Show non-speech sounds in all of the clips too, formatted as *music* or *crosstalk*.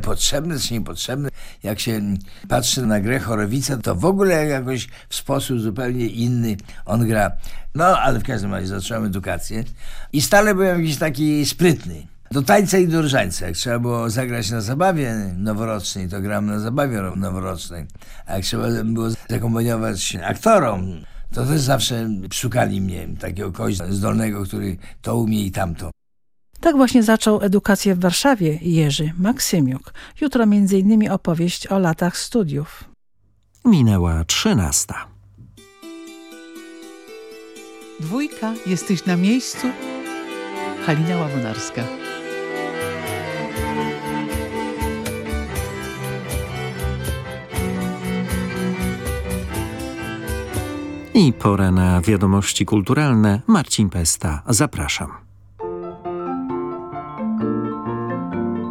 potrzebny czy niepotrzebny. Jak się patrzy na grę Chorowica, to w ogóle jakoś w sposób zupełnie inny on gra. No, ale w każdym razie zacząłem edukację i stale byłem jakiś taki sprytny. Do tańca i do różańca. Jak trzeba było zagrać na zabawie noworocznej, to gram na zabawie noworocznej. A jak trzeba było zakomponować aktorom, to też zawsze szukali mnie, takiego kogoś zdolnego, który to umie i tamto. Tak właśnie zaczął edukację w Warszawie Jerzy Maksymiuk. Jutro m.in. opowieść o latach studiów. Minęła trzynasta. Dwójka, jesteś na miejscu? Halina Łamonarska. I pora na wiadomości kulturalne. Marcin Pesta, zapraszam.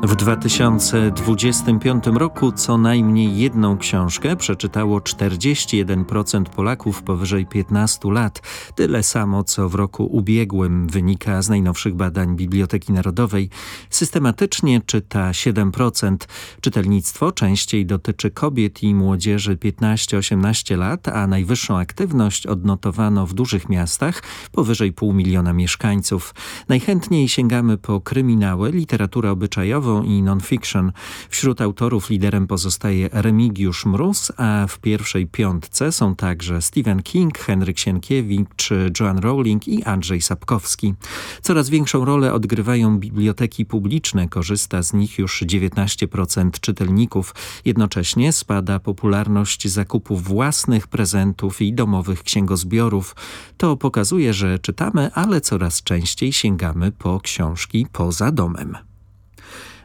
W 2025 roku co najmniej jedną książkę przeczytało 41% Polaków powyżej 15 lat. Tyle samo co w roku ubiegłym wynika z najnowszych badań Biblioteki Narodowej. Systematycznie czyta 7%. Czytelnictwo częściej dotyczy kobiet i młodzieży 15-18 lat, a najwyższą aktywność odnotowano w dużych miastach powyżej pół miliona mieszkańców. Najchętniej sięgamy po kryminały, literaturę obyczajową i non-fiction. Wśród autorów liderem pozostaje Remigiusz Mróz, a w pierwszej piątce są także Stephen King, Henryk Sienkiewicz, Joan Rowling i Andrzej Sapkowski. Coraz większą rolę odgrywają biblioteki publiczne, korzysta z nich już 19% czytelników. Jednocześnie spada popularność zakupów własnych prezentów i domowych księgozbiorów. To pokazuje, że czytamy, ale coraz częściej sięgamy po książki poza domem.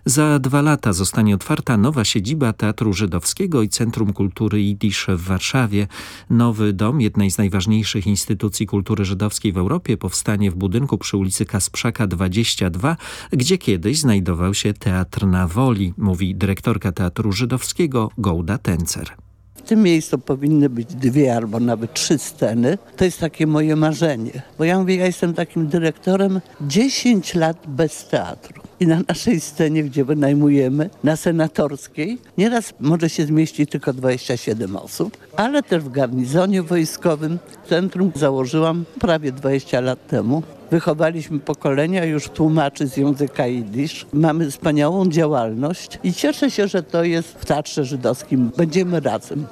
Za dwa lata zostanie otwarta nowa siedziba Teatru Żydowskiego i Centrum Kultury Jidysz w Warszawie. Nowy dom jednej z najważniejszych instytucji kultury żydowskiej w Europie powstanie w budynku przy ulicy Kasprzaka 22, gdzie kiedyś znajdował się Teatr na Woli, mówi dyrektorka Teatru Żydowskiego Gołda Tencer. W tym miejscu powinny być dwie albo nawet trzy sceny. To jest takie moje marzenie. Bo ja mówię, ja jestem takim dyrektorem 10 lat bez teatru. I na naszej scenie, gdzie wynajmujemy, na Senatorskiej, nieraz może się zmieścić tylko 27 osób, ale też w garnizonie wojskowym. Centrum założyłam prawie 20 lat temu. Wychowaliśmy pokolenia już tłumaczy z języka jidysz. Mamy wspaniałą działalność i cieszę się, że to jest w Teatrze Żydowskim. Będziemy razem.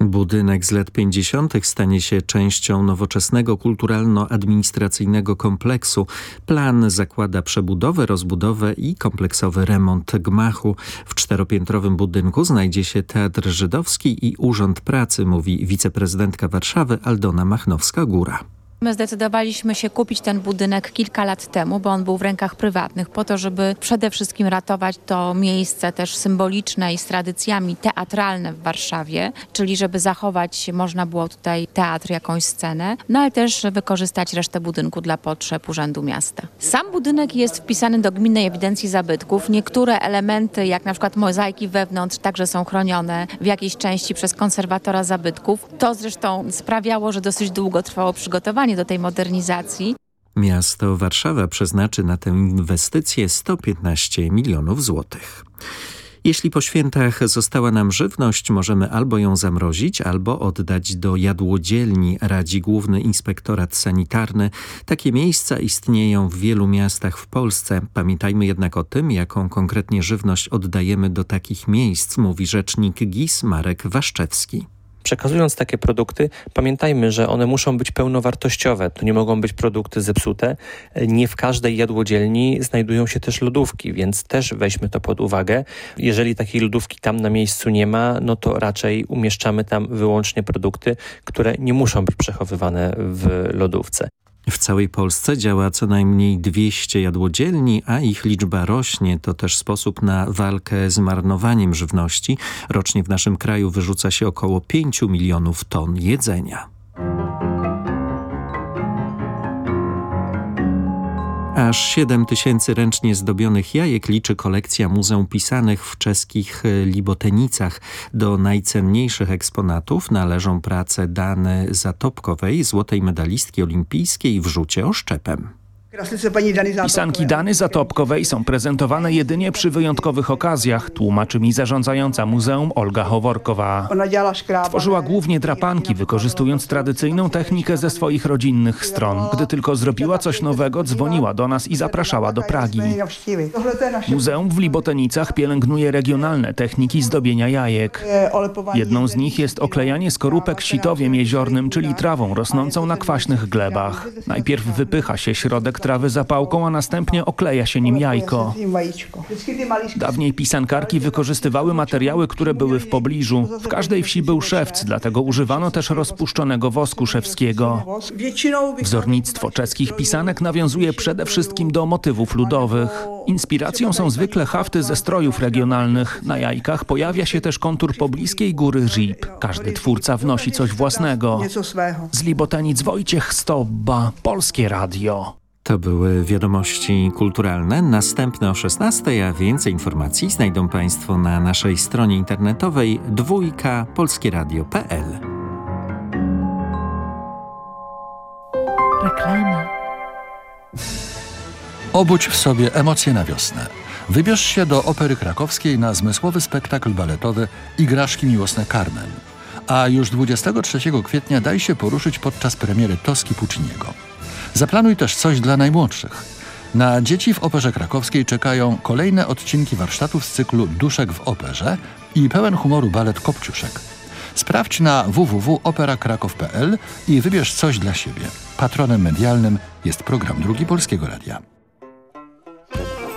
Budynek z lat 50. stanie się częścią nowoczesnego kulturalno-administracyjnego kompleksu. Plan zakłada przebudowę, rozbudowę i kompleksowy remont gmachu. W czteropiętrowym budynku znajdzie się Teatr Żydowski i Urząd Pracy, mówi wiceprezydentka Warszawy Aldona Machnowska-Góra. My zdecydowaliśmy się kupić ten budynek kilka lat temu, bo on był w rękach prywatnych, po to, żeby przede wszystkim ratować to miejsce też symboliczne i z tradycjami teatralne w Warszawie, czyli żeby zachować można było tutaj teatr, jakąś scenę, no ale też wykorzystać resztę budynku dla potrzeb Urzędu Miasta. Sam budynek jest wpisany do Gminnej Ewidencji Zabytków. Niektóre elementy, jak na przykład mozaiki wewnątrz, także są chronione w jakiejś części przez konserwatora zabytków. To zresztą sprawiało, że dosyć długo trwało przygotowanie do tej modernizacji. Miasto Warszawa przeznaczy na tę inwestycję 115 milionów złotych. Jeśli po świętach została nam żywność, możemy albo ją zamrozić, albo oddać do jadłodzielni, radzi Główny Inspektorat Sanitarny. Takie miejsca istnieją w wielu miastach w Polsce. Pamiętajmy jednak o tym, jaką konkretnie żywność oddajemy do takich miejsc, mówi rzecznik GIS Marek Waszczewski. Przekazując takie produkty, pamiętajmy, że one muszą być pełnowartościowe. To nie mogą być produkty zepsute. Nie w każdej jadłodzielni znajdują się też lodówki, więc też weźmy to pod uwagę. Jeżeli takiej lodówki tam na miejscu nie ma, no to raczej umieszczamy tam wyłącznie produkty, które nie muszą być przechowywane w lodówce. W całej Polsce działa co najmniej 200 jadłodzielni, a ich liczba rośnie. To też sposób na walkę z marnowaniem żywności. Rocznie w naszym kraju wyrzuca się około 5 milionów ton jedzenia. Aż 7 tysięcy ręcznie zdobionych jajek liczy kolekcja Muzeum Pisanych w czeskich e, Libotenicach. Do najcenniejszych eksponatów należą prace Dany Zatopkowej, złotej medalistki olimpijskiej w rzucie oszczepem. Pisanki Dany Zatopkowej są prezentowane jedynie przy wyjątkowych okazjach, tłumaczy mi zarządzająca muzeum Olga Howorkowa. Tworzyła głównie drapanki, wykorzystując tradycyjną technikę ze swoich rodzinnych stron. Gdy tylko zrobiła coś nowego, dzwoniła do nas i zapraszała do Pragi. Muzeum w Libotenicach pielęgnuje regionalne techniki zdobienia jajek. Jedną z nich jest oklejanie skorupek sitowiem jeziornym, czyli trawą rosnącą na kwaśnych glebach. Najpierw wypycha się środek trawy zapałką, a następnie okleja się nim jajko. Dawniej pisankarki wykorzystywały materiały, które były w pobliżu. W każdej wsi był szewc, dlatego używano też rozpuszczonego wosku szewskiego. Wzornictwo czeskich pisanek nawiązuje przede wszystkim do motywów ludowych. Inspiracją są zwykle hafty ze strojów regionalnych. Na jajkach pojawia się też kontur pobliskiej góry Rip. Każdy twórca wnosi coś własnego. Z Libotenic Wojciech Stobba, Polskie Radio. To były wiadomości kulturalne. Następne o 16, a więcej informacji znajdą Państwo na naszej stronie internetowej dwójka polskieradio.pl. Reklama. Obudź w sobie emocje na wiosnę. Wybierz się do Opery Krakowskiej na zmysłowy spektakl baletowy Igraszki miłosne Carmen. A już 23 kwietnia daj się poruszyć podczas premiery Toski Pucciniego. Zaplanuj też coś dla najmłodszych. Na dzieci w Operze Krakowskiej czekają kolejne odcinki warsztatów z cyklu Duszek w Operze i pełen humoru balet Kopciuszek. Sprawdź na www.operakrakow.pl i wybierz coś dla siebie. Patronem medialnym jest program Drugi Polskiego Radia.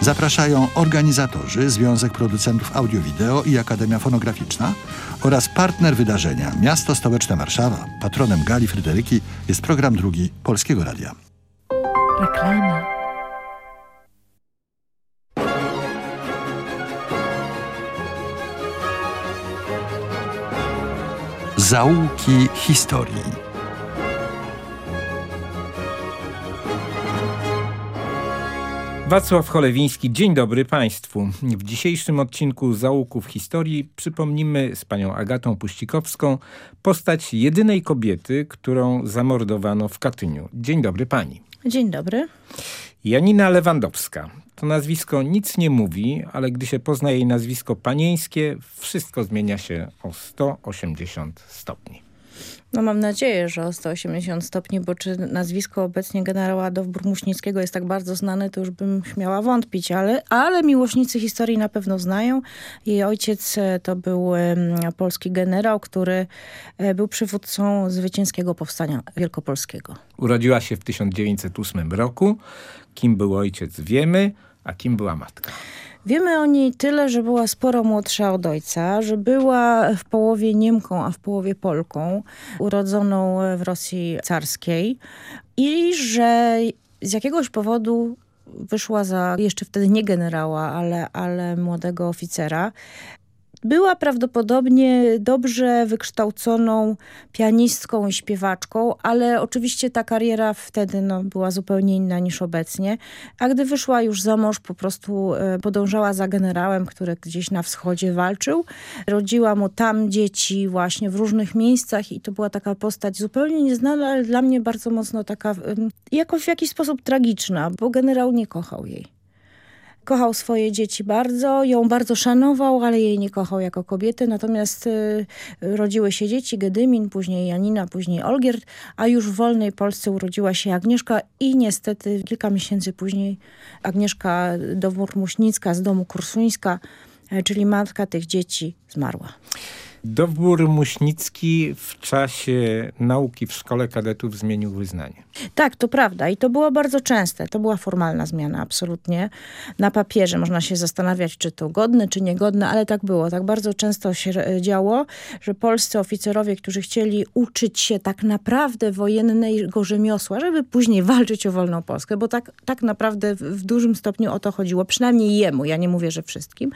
Zapraszają organizatorzy, Związek Producentów Audio-Wideo i Akademia Fonograficzna oraz partner wydarzenia Miasto Stołeczne Warszawa. Patronem Gali Fryderyki jest program drugi Polskiego Radia. Reklama. Zaułki historii. Wacław Cholewiński, dzień dobry Państwu. W dzisiejszym odcinku Załuków Historii przypomnimy z panią Agatą Puścikowską postać jedynej kobiety, którą zamordowano w Katyniu. Dzień dobry Pani. Dzień dobry. Janina Lewandowska. To nazwisko nic nie mówi, ale gdy się pozna jej nazwisko panieńskie, wszystko zmienia się o 180 stopni. No mam nadzieję, że o 180 stopni, bo czy nazwisko obecnie generała Dowbór-Muśnickiego jest tak bardzo znane, to już bym śmiała wątpić, ale, ale miłośnicy historii na pewno znają. Jej ojciec e, to był polski generał, który e, był przywódcą zwycięskiego powstania wielkopolskiego. Urodziła się w 1908 roku. Kim był ojciec wiemy, a kim była matka? Wiemy o niej tyle, że była sporo młodsza od ojca, że była w połowie Niemką, a w połowie Polką, urodzoną w Rosji carskiej i że z jakiegoś powodu wyszła za jeszcze wtedy nie generała, ale, ale młodego oficera. Była prawdopodobnie dobrze wykształconą pianistką i śpiewaczką, ale oczywiście ta kariera wtedy no, była zupełnie inna niż obecnie. A gdy wyszła już za mąż, po prostu e, podążała za generałem, który gdzieś na wschodzie walczył. Rodziła mu tam dzieci właśnie w różnych miejscach i to była taka postać zupełnie nieznana, ale dla mnie bardzo mocno taka, jakoś w jakiś sposób tragiczna, bo generał nie kochał jej. Kochał swoje dzieci bardzo, ją bardzo szanował, ale jej nie kochał jako kobietę. Natomiast y, rodziły się dzieci, Gedymin, później Janina, później Olgierd, a już w wolnej Polsce urodziła się Agnieszka i niestety kilka miesięcy później Agnieszka Dowór-Muśnicka z domu Kursuńska, y, czyli matka tych dzieci, zmarła. Dowbór Muśnicki w czasie nauki w szkole kadetów zmienił wyznanie. Tak, to prawda i to było bardzo częste. To była formalna zmiana, absolutnie. Na papierze można się zastanawiać, czy to godne, czy niegodne, ale tak było. Tak bardzo często się działo, że polscy oficerowie, którzy chcieli uczyć się tak naprawdę wojennego rzemiosła, żeby później walczyć o wolną Polskę, bo tak, tak naprawdę w dużym stopniu o to chodziło, przynajmniej jemu, ja nie mówię, że wszystkim,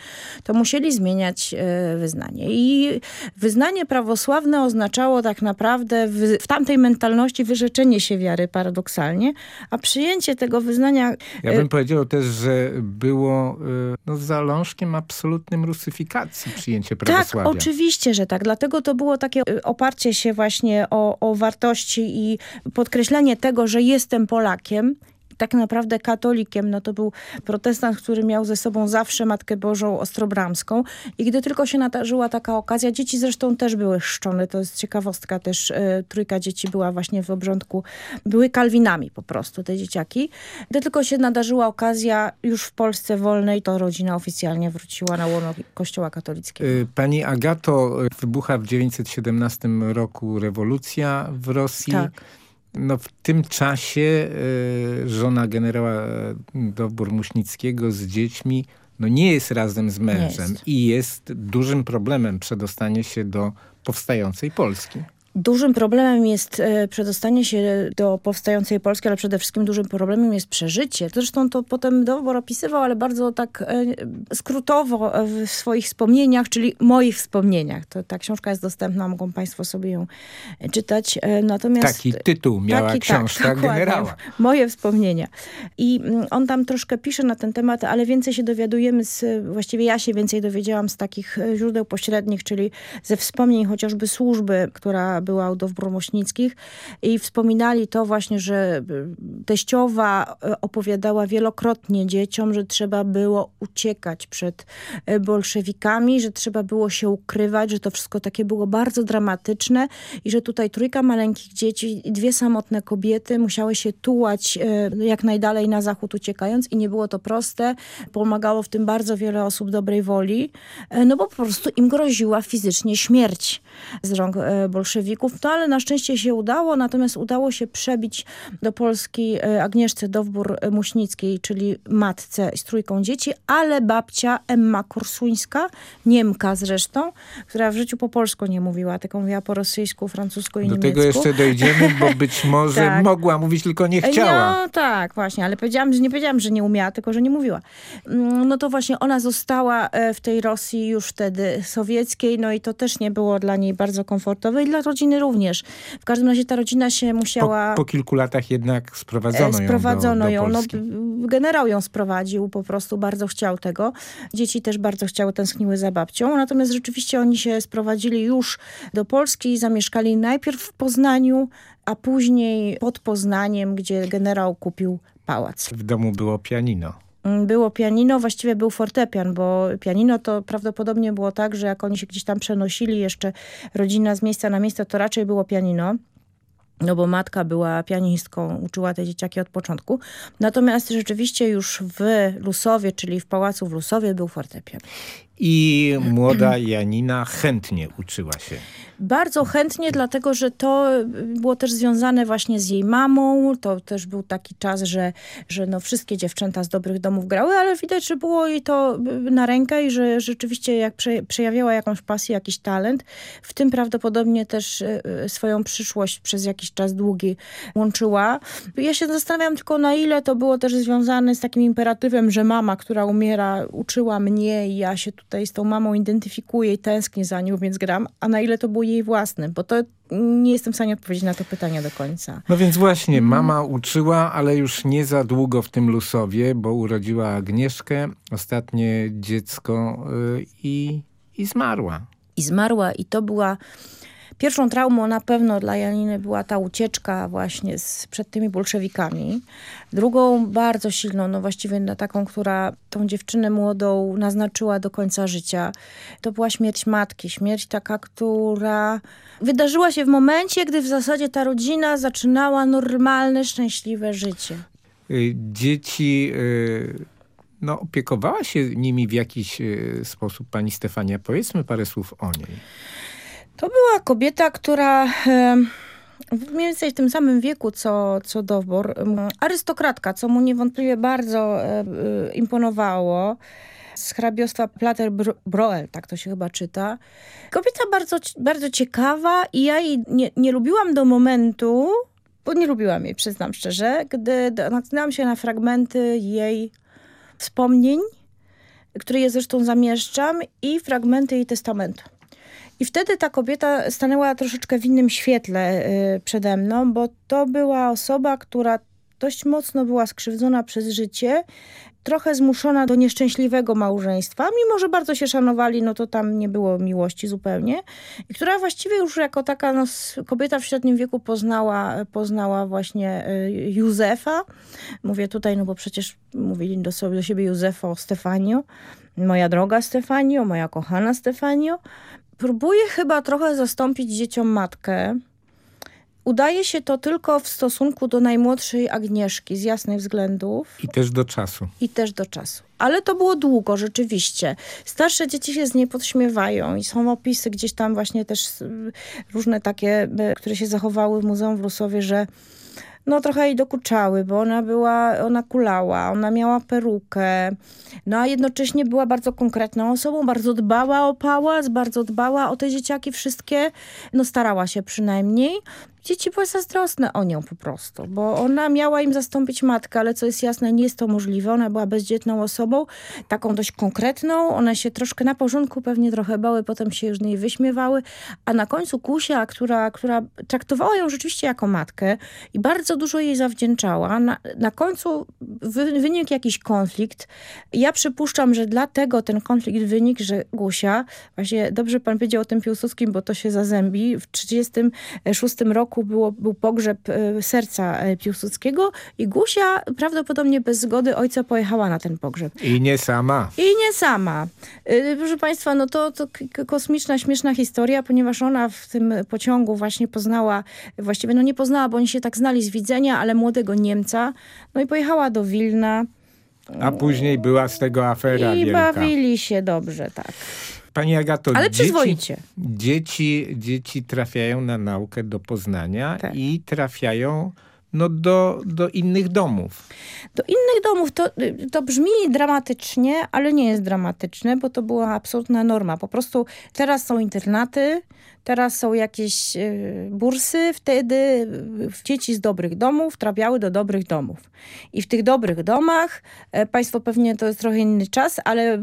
to musieli zmieniać e, wyznanie. I wyznanie prawosławne oznaczało tak naprawdę w, w tamtej mentalności wyrzeczenie się wiary paradoksalnie, a przyjęcie tego wyznania... Ja bym powiedział też, że było e, no, zalążkiem absolutnym rusyfikacji przyjęcie tak, prawosławia. Tak, oczywiście, że tak. Dlatego to było takie e, oparcie się właśnie o, o wartości i podkreślenie tego, że jestem Polakiem tak naprawdę katolikiem, no to był protestant, który miał ze sobą zawsze Matkę Bożą Ostrobramską i gdy tylko się nadarzyła taka okazja, dzieci zresztą też były chrzczone, to jest ciekawostka też, e, trójka dzieci była właśnie w obrządku, były kalwinami po prostu te dzieciaki. Gdy tylko się nadarzyła okazja już w Polsce wolnej, to rodzina oficjalnie wróciła na łono kościoła katolickiego. E, pani Agato, wybucha w 1917 roku rewolucja w Rosji. Tak. No w tym czasie y, żona generała Dowbor Muśnickiego z dziećmi no nie jest razem z mężem jest. i jest dużym problemem przedostanie się do powstającej Polski. Dużym problemem jest e, przedostanie się do powstającej Polski, ale przede wszystkim dużym problemem jest przeżycie. Zresztą to potem Dowbor opisywał, ale bardzo tak e, skrótowo w swoich wspomnieniach, czyli moich wspomnieniach. To, ta książka jest dostępna, mogą państwo sobie ją czytać. E, natomiast, taki tytuł miała taki, tak, książka tak, generała. Moje wspomnienia. I mm, on tam troszkę pisze na ten temat, ale więcej się dowiadujemy z, właściwie ja się więcej dowiedziałam z takich źródeł pośrednich, czyli ze wspomnień chociażby służby, która była u Dowbor-Mośnickich i wspominali to właśnie, że y, teściowa y, opowiadała wielokrotnie dzieciom, że trzeba było uciekać przed y, bolszewikami, że trzeba było się ukrywać, że to wszystko takie było bardzo dramatyczne i że tutaj trójka maleńkich dzieci i dwie samotne kobiety musiały się tułać jak najdalej na zachód uciekając i nie było to proste. Pomagało w tym bardzo wiele osób dobrej woli, no bo po prostu im groziła fizycznie śmierć z rąk bolszewików no ale na szczęście się udało, natomiast udało się przebić do Polski e, Agnieszce Dowbór-Muśnickiej, czyli matce z trójką dzieci, ale babcia Emma Korsuńska, Niemka zresztą, która w życiu po polsku nie mówiła, tylko mówiła po rosyjsku, francusku i do niemiecku. Do tego jeszcze dojdziemy, bo być *laughs* może tak. mogła mówić, tylko nie chciała. No tak, właśnie, ale powiedziałam, że nie powiedziałam, że nie umiała, tylko że nie mówiła. Mm, no to właśnie ona została e, w tej Rosji już wtedy sowieckiej, no i to też nie było dla niej bardzo komfortowe i dla rodziny również. W każdym razie ta rodzina się musiała... Po, po kilku latach jednak sprowadzono, sprowadzono ją do, do ją. No, generał ją sprowadził, po prostu bardzo chciał tego. Dzieci też bardzo chciały, tęskniły za babcią. Natomiast rzeczywiście oni się sprowadzili już do Polski i zamieszkali najpierw w Poznaniu, a później pod Poznaniem, gdzie generał kupił pałac. W domu było pianino. Mm, było pianino, właściwie był fortepian, bo pianino to prawdopodobnie było tak, że jak oni się gdzieś tam przenosili jeszcze rodzina z miejsca na miejsce, to raczej było pianino. No bo matka była pianistką, uczyła te dzieciaki od początku. Natomiast rzeczywiście już w Lusowie, czyli w pałacu w Lusowie był fortepian. I młoda Janina chętnie uczyła się. Bardzo chętnie, dlatego że to było też związane właśnie z jej mamą. To też był taki czas, że, że no wszystkie dziewczęta z dobrych domów grały, ale widać, że było jej to na rękę i że rzeczywiście jak przejawiała jakąś pasję, jakiś talent, w tym prawdopodobnie też e, swoją przyszłość przez jakiś czas długi łączyła. Ja się zastanawiam tylko na ile to było też związane z takim imperatywem, że mama, która umiera, uczyła mnie i ja się tutaj z tą mamą identyfikuję i tęsknię za nią, więc gram, a na ile to było jej własne, bo to nie jestem w stanie odpowiedzieć na to pytanie do końca. No więc właśnie, mhm. mama uczyła, ale już nie za długo w tym Lusowie, bo urodziła Agnieszkę, ostatnie dziecko yy, i, i zmarła. I zmarła i to była Pierwszą traumą na pewno dla Janiny była ta ucieczka właśnie z, przed tymi bolszewikami. Drugą bardzo silną, no właściwie na taką, która tą dziewczynę młodą naznaczyła do końca życia, to była śmierć matki. Śmierć taka, która wydarzyła się w momencie, gdy w zasadzie ta rodzina zaczynała normalne, szczęśliwe życie. Y, dzieci... Y, no, opiekowała się nimi w jakiś y, sposób pani Stefania. Powiedzmy parę słów o niej. To była kobieta, która mniej więcej w tym samym wieku co, co Dowbor, arystokratka, co mu niewątpliwie bardzo imponowało z hrabiostwa Plater-Broel, tak to się chyba czyta. Kobieta bardzo, bardzo ciekawa i ja jej nie, nie lubiłam do momentu, bo nie lubiłam jej, przyznam szczerze, gdy natknęłam się na fragmenty jej wspomnień, które ja zresztą zamieszczam i fragmenty jej testamentu. I wtedy ta kobieta stanęła troszeczkę w innym świetle y, przede mną, bo to była osoba, która dość mocno była skrzywdzona przez życie, trochę zmuszona do nieszczęśliwego małżeństwa, mimo że bardzo się szanowali, no to tam nie było miłości zupełnie, i która właściwie już jako taka no, kobieta w średnim wieku poznała, poznała właśnie y, Józefa. Mówię tutaj, no bo przecież mówili do, sobie, do siebie Józefo Stefanio, moja droga Stefanio, moja kochana Stefanio. Próbuję chyba trochę zastąpić dzieciom matkę. Udaje się to tylko w stosunku do najmłodszej Agnieszki z jasnych względów. I też do czasu. I też do czasu. Ale to było długo, rzeczywiście. Starsze dzieci się z niej podśmiewają i są opisy gdzieś tam właśnie też różne takie, które się zachowały w Muzeum w Rusowie, że no trochę jej dokuczały, bo ona była, ona kulała, ona miała perukę, no a jednocześnie była bardzo konkretną osobą, bardzo dbała o pałac, bardzo dbała o te dzieciaki wszystkie, no starała się przynajmniej dzieci były zazdrosne o nią po prostu, bo ona miała im zastąpić matkę, ale co jest jasne, nie jest to możliwe. Ona była bezdzietną osobą, taką dość konkretną. One się troszkę na porządku pewnie trochę bały, potem się już z niej wyśmiewały, a na końcu Kusia, która, która traktowała ją rzeczywiście jako matkę i bardzo dużo jej zawdzięczała, na, na końcu wy, wynikł jakiś konflikt. Ja przypuszczam, że dlatego ten konflikt wynikł, że Gusia, właśnie dobrze pan powiedział o tym Piłsudskim, bo to się zazębi, w 1936 roku roku było, był pogrzeb e, serca e, Piłsudskiego i Gusia prawdopodobnie bez zgody ojca pojechała na ten pogrzeb. I nie sama. I nie sama. E, proszę Państwa, no to, to kosmiczna, śmieszna historia, ponieważ ona w tym pociągu właśnie poznała, właściwie no nie poznała, bo oni się tak znali z widzenia, ale młodego Niemca. No i pojechała do Wilna. A później była z tego afera I wielka. bawili się dobrze, tak. Pani Agato, Ale przyzwoicie. Dzieci, dzieci trafiają na naukę do Poznania tak. i trafiają no, do, do innych domów. Do innych domów. To, to brzmi dramatycznie, ale nie jest dramatyczne, bo to była absolutna norma. Po prostu teraz są internaty, Teraz są jakieś e, bursy, wtedy e, dzieci z dobrych domów trafiały do dobrych domów. I w tych dobrych domach, e, państwo pewnie to jest trochę inny czas, ale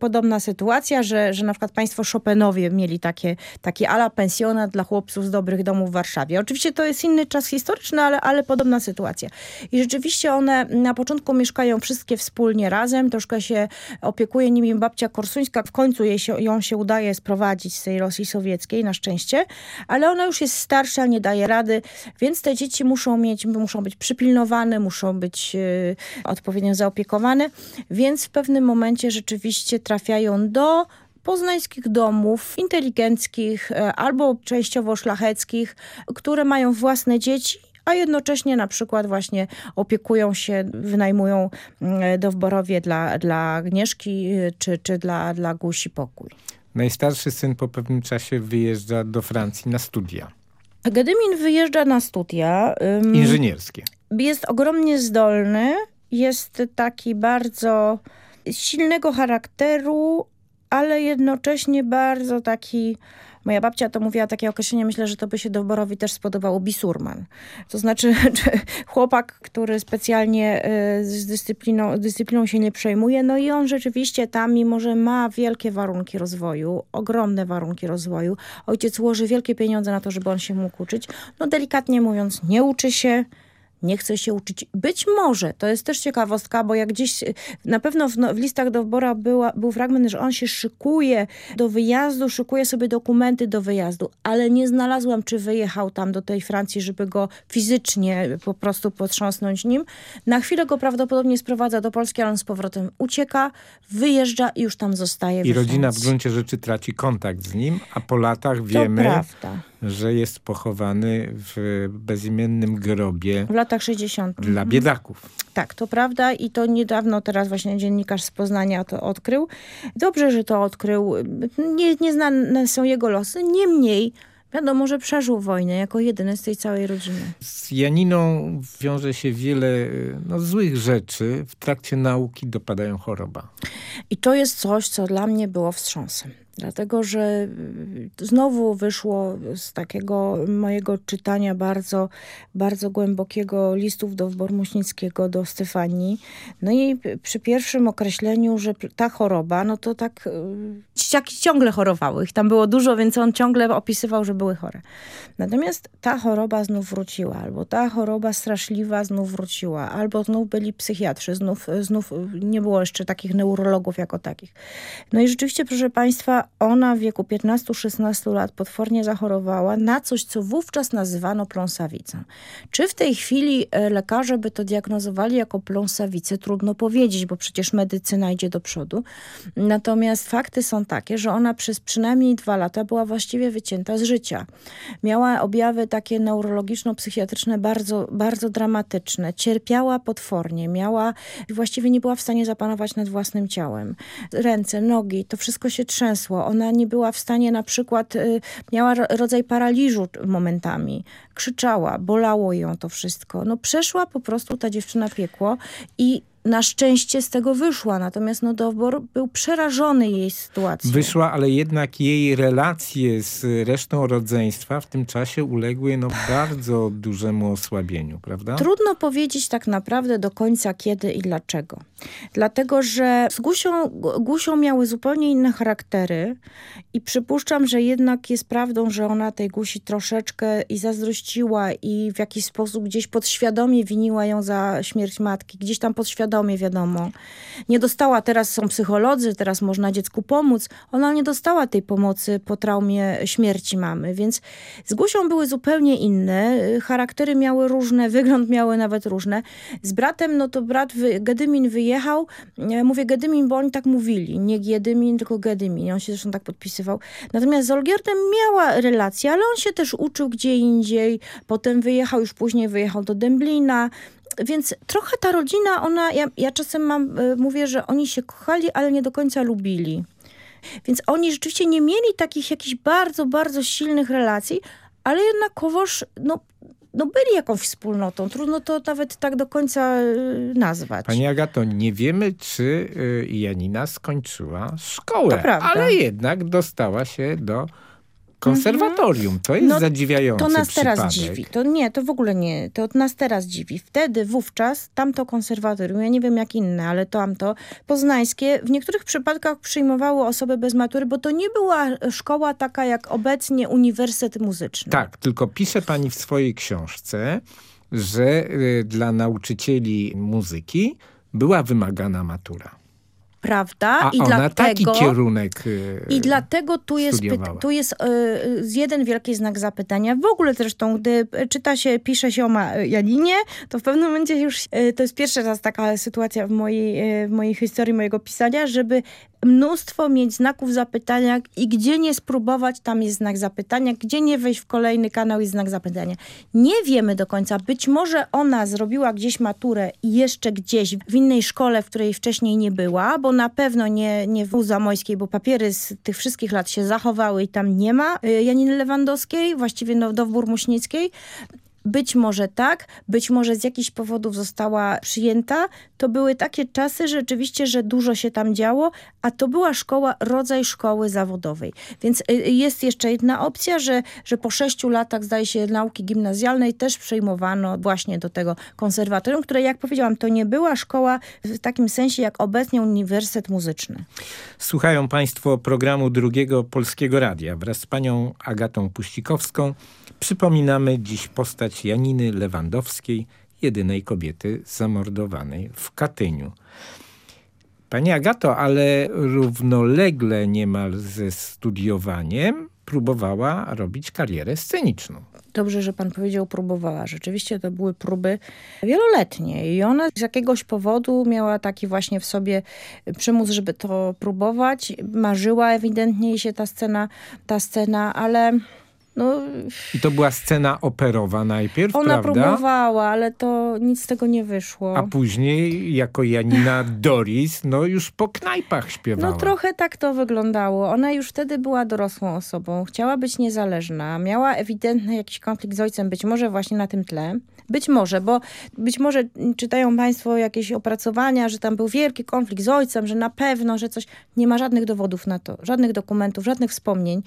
podobna sytuacja, że, że na przykład państwo Chopinowie mieli takie, takie ala pensjonat dla chłopców z dobrych domów w Warszawie. Oczywiście to jest inny czas historyczny, ale, ale podobna sytuacja. I rzeczywiście one na początku mieszkają wszystkie wspólnie razem, troszkę się opiekuje nimi babcia Korsuńska, w końcu jej się, ją się udaje sprowadzić z tej Rosji sowieckiej, na szczęście, ale ona już jest starsza, nie daje rady, więc te dzieci muszą mieć, muszą być przypilnowane, muszą być y, odpowiednio zaopiekowane, więc w pewnym momencie rzeczywiście trafiają do poznańskich domów inteligenckich e, albo częściowo szlacheckich, które mają własne dzieci a jednocześnie na przykład właśnie opiekują się, wynajmują mm, dowborowie dla, dla Agnieszki czy, czy dla, dla Gusi pokój. Najstarszy syn po pewnym czasie wyjeżdża do Francji na studia. Gedymin wyjeżdża na studia. Inżynierskie. Jest ogromnie zdolny, jest taki bardzo silnego charakteru, ale jednocześnie bardzo taki Moja babcia to mówiła takie określenie, myślę, że to by się Doborowi też spodobało, bisurman. To znaczy *laughs* chłopak, który specjalnie y, z dyscypliną, dyscypliną się nie przejmuje, no i on rzeczywiście tam, mimo że ma wielkie warunki rozwoju, ogromne warunki rozwoju, ojciec łoży wielkie pieniądze na to, żeby on się mógł uczyć, no delikatnie mówiąc, nie uczy się, nie chce się uczyć. Być może, to jest też ciekawostka, bo jak gdzieś, na pewno w, no, w listach Dowbora była, był fragment, że on się szykuje do wyjazdu, szykuje sobie dokumenty do wyjazdu, ale nie znalazłam, czy wyjechał tam do tej Francji, żeby go fizycznie po prostu potrząsnąć nim. Na chwilę go prawdopodobnie sprowadza do Polski, ale on z powrotem ucieka, wyjeżdża i już tam zostaje. I rodzina w gruncie rzeczy traci kontakt z nim, a po latach wiemy... To prawda że jest pochowany w bezimiennym grobie. W latach 60. Dla Mhm. biedaków. Tak, to prawda i to niedawno teraz właśnie dziennikarz z Poznania to odkrył. Dobrze, że to odkrył. Nie, nieznane są jego losy. Niemniej wiadomo, że przeżył wojnę jako jedyny z tej całej rodziny. Z Janiną wiąże się wiele no, złych rzeczy. W trakcie nauki dopadają choroba. I to jest coś, co dla mnie było wstrząsem. Dlatego, że y, znowu wyszło z takiego mojego czytania bardzo, bardzo głębokiego listów do Bormuśnickiego, do Stefanii. No i przy pierwszym określeniu, że ta choroba, no to tak y, dzieciaki ciągle chorowały. Ich tam było dużo, więc on ciągle opisywał, że były chore. Natomiast ta choroba znów wróciła, albo ta choroba straszliwa znów wróciła, albo znów byli psychiatrzy, znów, znów nie było jeszcze takich neurologów jako takich. No i rzeczywiście, proszę Państwa, ona w wieku 15-16 lat potwornie zachorowała na coś, co wówczas nazywano pląsawicą. Czy w tej chwili lekarze by to diagnozowali jako pląsawicę? Trudno powiedzieć, bo przecież medycyna idzie do przodu. Natomiast fakty są takie, że ona przez przynajmniej dwa lata była właściwie wycięta z życia. Miała objawy takie neurologiczno-psychiatryczne bardzo, bardzo dramatyczne. Cierpiała potwornie, miała, właściwie nie była w stanie zapanować nad własnym ciałem. Ręce, nogi, to wszystko się trzęsło. Ona nie była w stanie na przykład, y, miała rodzaj paraliżu momentami. Krzyczała, bolało ją to wszystko. No przeszła po prostu ta dziewczyna piekło i na szczęście z tego wyszła, natomiast no Dowbor był przerażony jej sytuacją. Wyszła, ale jednak jej relacje z resztą rodzeństwa w tym czasie uległy no *sighs* bardzo dużemu osłabieniu, prawda? Trudno powiedzieć tak naprawdę do końca kiedy i dlaczego. Dlatego, że z Gusią, Gusią miały zupełnie inne charaktery i przypuszczam, że jednak jest prawdą, że ona tej Gusi troszeczkę i zazdrościła i w jakiś sposób gdzieś podświadomie winiła ją za śmierć matki. Gdzieś tam podświadomie wiadomo. Nie dostała, teraz są psycholodzy, teraz można dziecku pomóc. Ona nie dostała tej pomocy po traumie śmierci mamy, więc z Gusią były zupełnie inne. Charaktery miały różne, wygląd miały nawet różne. Z bratem, no to brat wy, Gedymin wyjechał. Mówię Gedymin, bo oni tak mówili. Nie Gedymin, tylko Gedymin. On się zresztą tak podpisywał. Natomiast z Olgierdem miała relację, ale on się też uczył gdzie indziej. Potem wyjechał, już później wyjechał do Dęblina więc trochę ta rodzina, ona, ja, ja czasem mam, y, mówię, że oni się kochali, ale nie do końca lubili. Więc oni rzeczywiście nie mieli takich jakichś bardzo, bardzo silnych relacji, ale jednakowoż, no, no byli jakąś wspólnotą. Trudno to nawet tak do końca y, nazwać. Pani Agato, nie wiemy, czy y, Janina skończyła szkołę, ale jednak dostała się do konserwatorium. To jest No, zadziwiający To nas przypadek. teraz dziwi. To nie, to w ogóle nie. To nas teraz dziwi. Wtedy, wówczas, tamto konserwatorium, ja nie wiem jak inne, ale tamto poznańskie w niektórych przypadkach przyjmowało osoby bez matury, bo to nie była szkoła taka jak obecnie Uniwersytet Muzyczny. Tak, tylko pisze pani w swojej książce, że y, dla nauczycieli muzyki była wymagana matura. Prawda? A I ona dlatego, taki kierunek y, I dlatego tu jest, tu jest y, jeden wielki znak zapytania. W ogóle zresztą, gdy czyta się, pisze się o Janinie, to w pewnym momencie już, y, to jest pierwszy raz taka sytuacja w mojej, y, w mojej historii mojego pisania, żeby mnóstwo mieć znaków zapytania i gdzie nie spróbować, tam jest znak zapytania, gdzie nie wejść w kolejny kanał jest znak zapytania. Nie wiemy do końca. Być może ona zrobiła gdzieś maturę i jeszcze gdzieś w innej szkole, w której wcześniej nie była, bo na pewno nie, nie w Zamojskiej, bo papiery z tych wszystkich lat się zachowały i tam nie ma y, Janiny Lewandowskiej, właściwie no, do Muśnickiej. Być może tak, być może z jakichś powodów została przyjęta. To były takie czasy rzeczywiście, że dużo się tam działo, a to była szkoła, rodzaj szkoły zawodowej. Więc y, jest jeszcze jedna opcja, że, że po sześciu latach, zdaje się, nauki gimnazjalnej też przyjmowano właśnie do tego konserwatorium, które, jak powiedziałam, to nie była szkoła w takim sensie, jak obecnie Uniwersytet Muzyczny. Słuchają Państwo programu Drugiego Polskiego Radia. Wraz z panią Agatą Puścikowską przypominamy dziś postać Janiny Lewandowskiej, jedynej kobiety zamordowanej w Katyniu. Pani Agato, ale równolegle niemal ze studiowaniem próbowała robić karierę sceniczną. Dobrze, że pan powiedział próbowała. Rzeczywiście to były próby wieloletnie i ona z jakiegoś powodu miała taki właśnie w sobie przymus, żeby to próbować. Marzyła ewidentnie się ta scena, ta scena, ale No, I to była scena operowa najpierw, ona prawda? próbowała, ale to nic z tego nie wyszło. A później jako Janina Doris, no już po knajpach śpiewała. No trochę tak to wyglądało. Ona już wtedy była dorosłą osobą. Chciała być niezależna. Miała ewidentny jakiś konflikt z ojcem, być może właśnie na tym tle. Być może, bo być może czytają państwo jakieś opracowania, że tam był wielki konflikt z ojcem, że na pewno, że coś. Nie ma żadnych dowodów na to, żadnych dokumentów, żadnych wspomnień.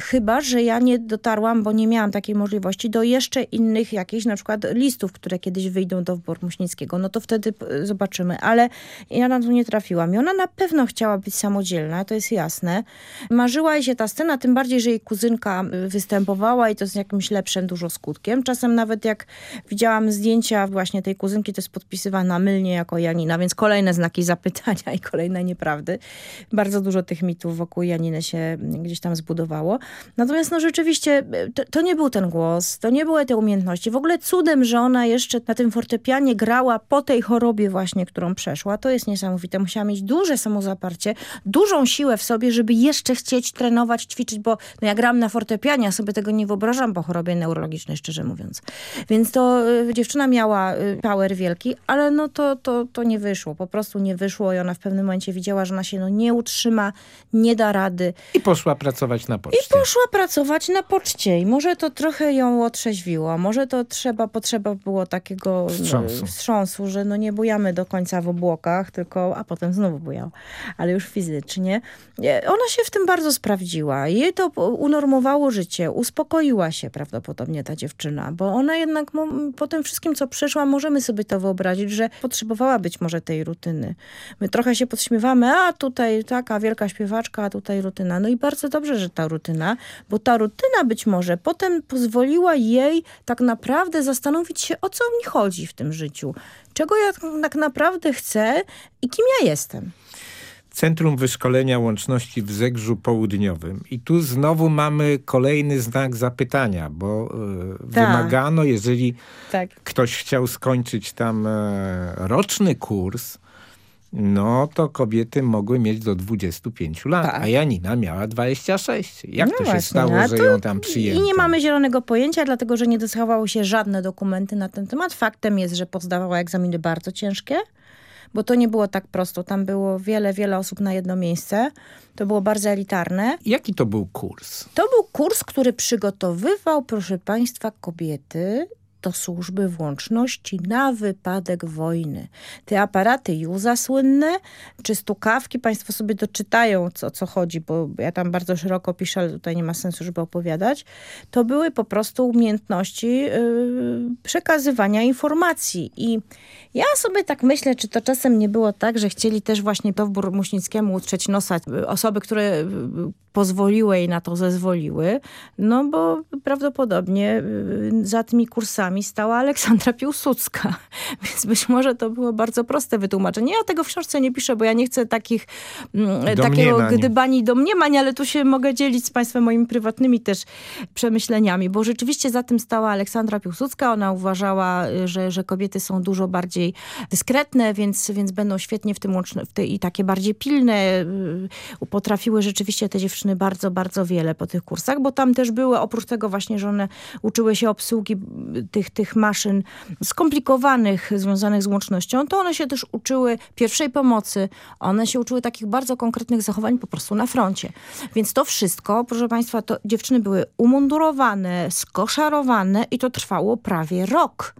Chyba, że ja nie dotarłam, bo nie miałam takiej możliwości, do jeszcze innych jakichś na przykład listów, które kiedyś wyjdą do wyboru Muśnickiego. No to wtedy zobaczymy. Ale ja na to nie trafiłam. I ona na pewno chciała być samodzielna, to jest jasne. Marzyła jej się ta scena, tym bardziej, że jej kuzynka występowała i to z jakimś lepszym dużo skutkiem. Czasem nawet jak widziałam zdjęcia właśnie tej kuzynki, to jest podpisywana mylnie jako Janina, więc kolejne znaki zapytania i kolejne nieprawdy. Bardzo dużo tych mitów wokół Janiny się gdzieś tam zbudowało. Natomiast no rzeczywiście to, to nie był ten głos, to nie były te umiejętności. W ogóle cudem, że ona jeszcze na tym fortepianie grała po tej chorobie właśnie, którą przeszła. To jest niesamowite. Musiała mieć duże samozaparcie, dużą siłę w sobie, żeby jeszcze chcieć trenować, ćwiczyć, bo no ja gram na fortepianie, ja sobie tego nie wyobrażam po chorobie neurologicznej, szczerze mówiąc. Więc to dziewczyna miała y, power wielki, ale no to, to, to nie wyszło. Po prostu nie wyszło i ona w pewnym momencie widziała, że ona się no nie utrzyma, nie da rady. I poszła pracować na poczcie. I poszła pracować na poczcie i może to trochę ją otrzeźwiło. Może to trzeba, potrzeba było takiego wstrząsu, no, wstrząsu że no nie bujamy do końca w obłokach, tylko, a potem znowu bujał, ale już fizycznie. Ona się w tym bardzo sprawdziła. Jej to unormowało życie, uspokoiła się prawdopodobnie ta dziewczyna, bo ona jednak po tym wszystkim, co przeszła, możemy sobie to wyobrazić, że potrzebowała być może tej rutyny. My trochę się podśmiewamy, a tutaj taka wielka śpiewaczka, a tutaj rutyna. No i bardzo dobrze, że ta rutyna, bo ta rutyna być może potem pozwoliła jej tak naprawdę zastanowić się, o co mi chodzi w tym życiu. Czego ja tak naprawdę chcę i kim ja jestem. Centrum Wyszkolenia Łączności w Zegrzu Południowym. I tu znowu mamy kolejny znak zapytania, bo e, tak. wymagano, jeżeli tak. ktoś chciał skończyć tam e, roczny kurs, no to kobiety mogły mieć do 25 lat, tak. a Janina miała 26. Jak no to właśnie, się stało, że ją tam przyjęto? I nie mamy zielonego pojęcia, dlatego że nie dostawało się żadne dokumenty na ten temat. Faktem jest, że pozdawała egzaminy bardzo ciężkie, bo to nie było tak prosto. Tam było wiele, wiele osób na jedno miejsce. To było bardzo elitarne. Jaki to był kurs? To był kurs, który przygotowywał, proszę państwa, kobiety do służby włączności na wypadek wojny. Te aparaty Juza słynne, czy stukawki, państwo sobie doczytają, co, co chodzi, bo ja tam bardzo szeroko piszę, ale tutaj nie ma sensu, żeby opowiadać. To były po prostu umiejętności yy, przekazywania informacji i ja sobie tak myślę, czy to czasem nie było tak, że chcieli też właśnie Dowbór Muśnickiemu utrzeć nosa osoby, które pozwoliły i na to zezwoliły, no bo prawdopodobnie za tymi kursami stała Aleksandra Piłsudska. *laughs* Więc być może to było bardzo proste wytłumaczenie. Ja tego w książce nie piszę, bo ja nie chcę takich, domniemań. takiego gdybani domniemań, ale tu się mogę dzielić z państwem moimi prywatnymi też przemyśleniami, bo rzeczywiście za tym stała Aleksandra Piłsudska. Ona uważała, że, że kobiety są dużo bardziej dyskretne, więc, więc będą świetnie w tym łączne, w tej, i takie bardziej pilne. Potrafiły rzeczywiście te dziewczyny bardzo, bardzo wiele po tych kursach, bo tam też były, oprócz tego właśnie, że one uczyły się obsługi tych, tych maszyn skomplikowanych, związanych z łącznością, to one się też uczyły pierwszej pomocy. One się uczyły takich bardzo konkretnych zachowań po prostu na froncie. Więc to wszystko, proszę Państwa, to dziewczyny były umundurowane, skoszarowane i to trwało prawie rok.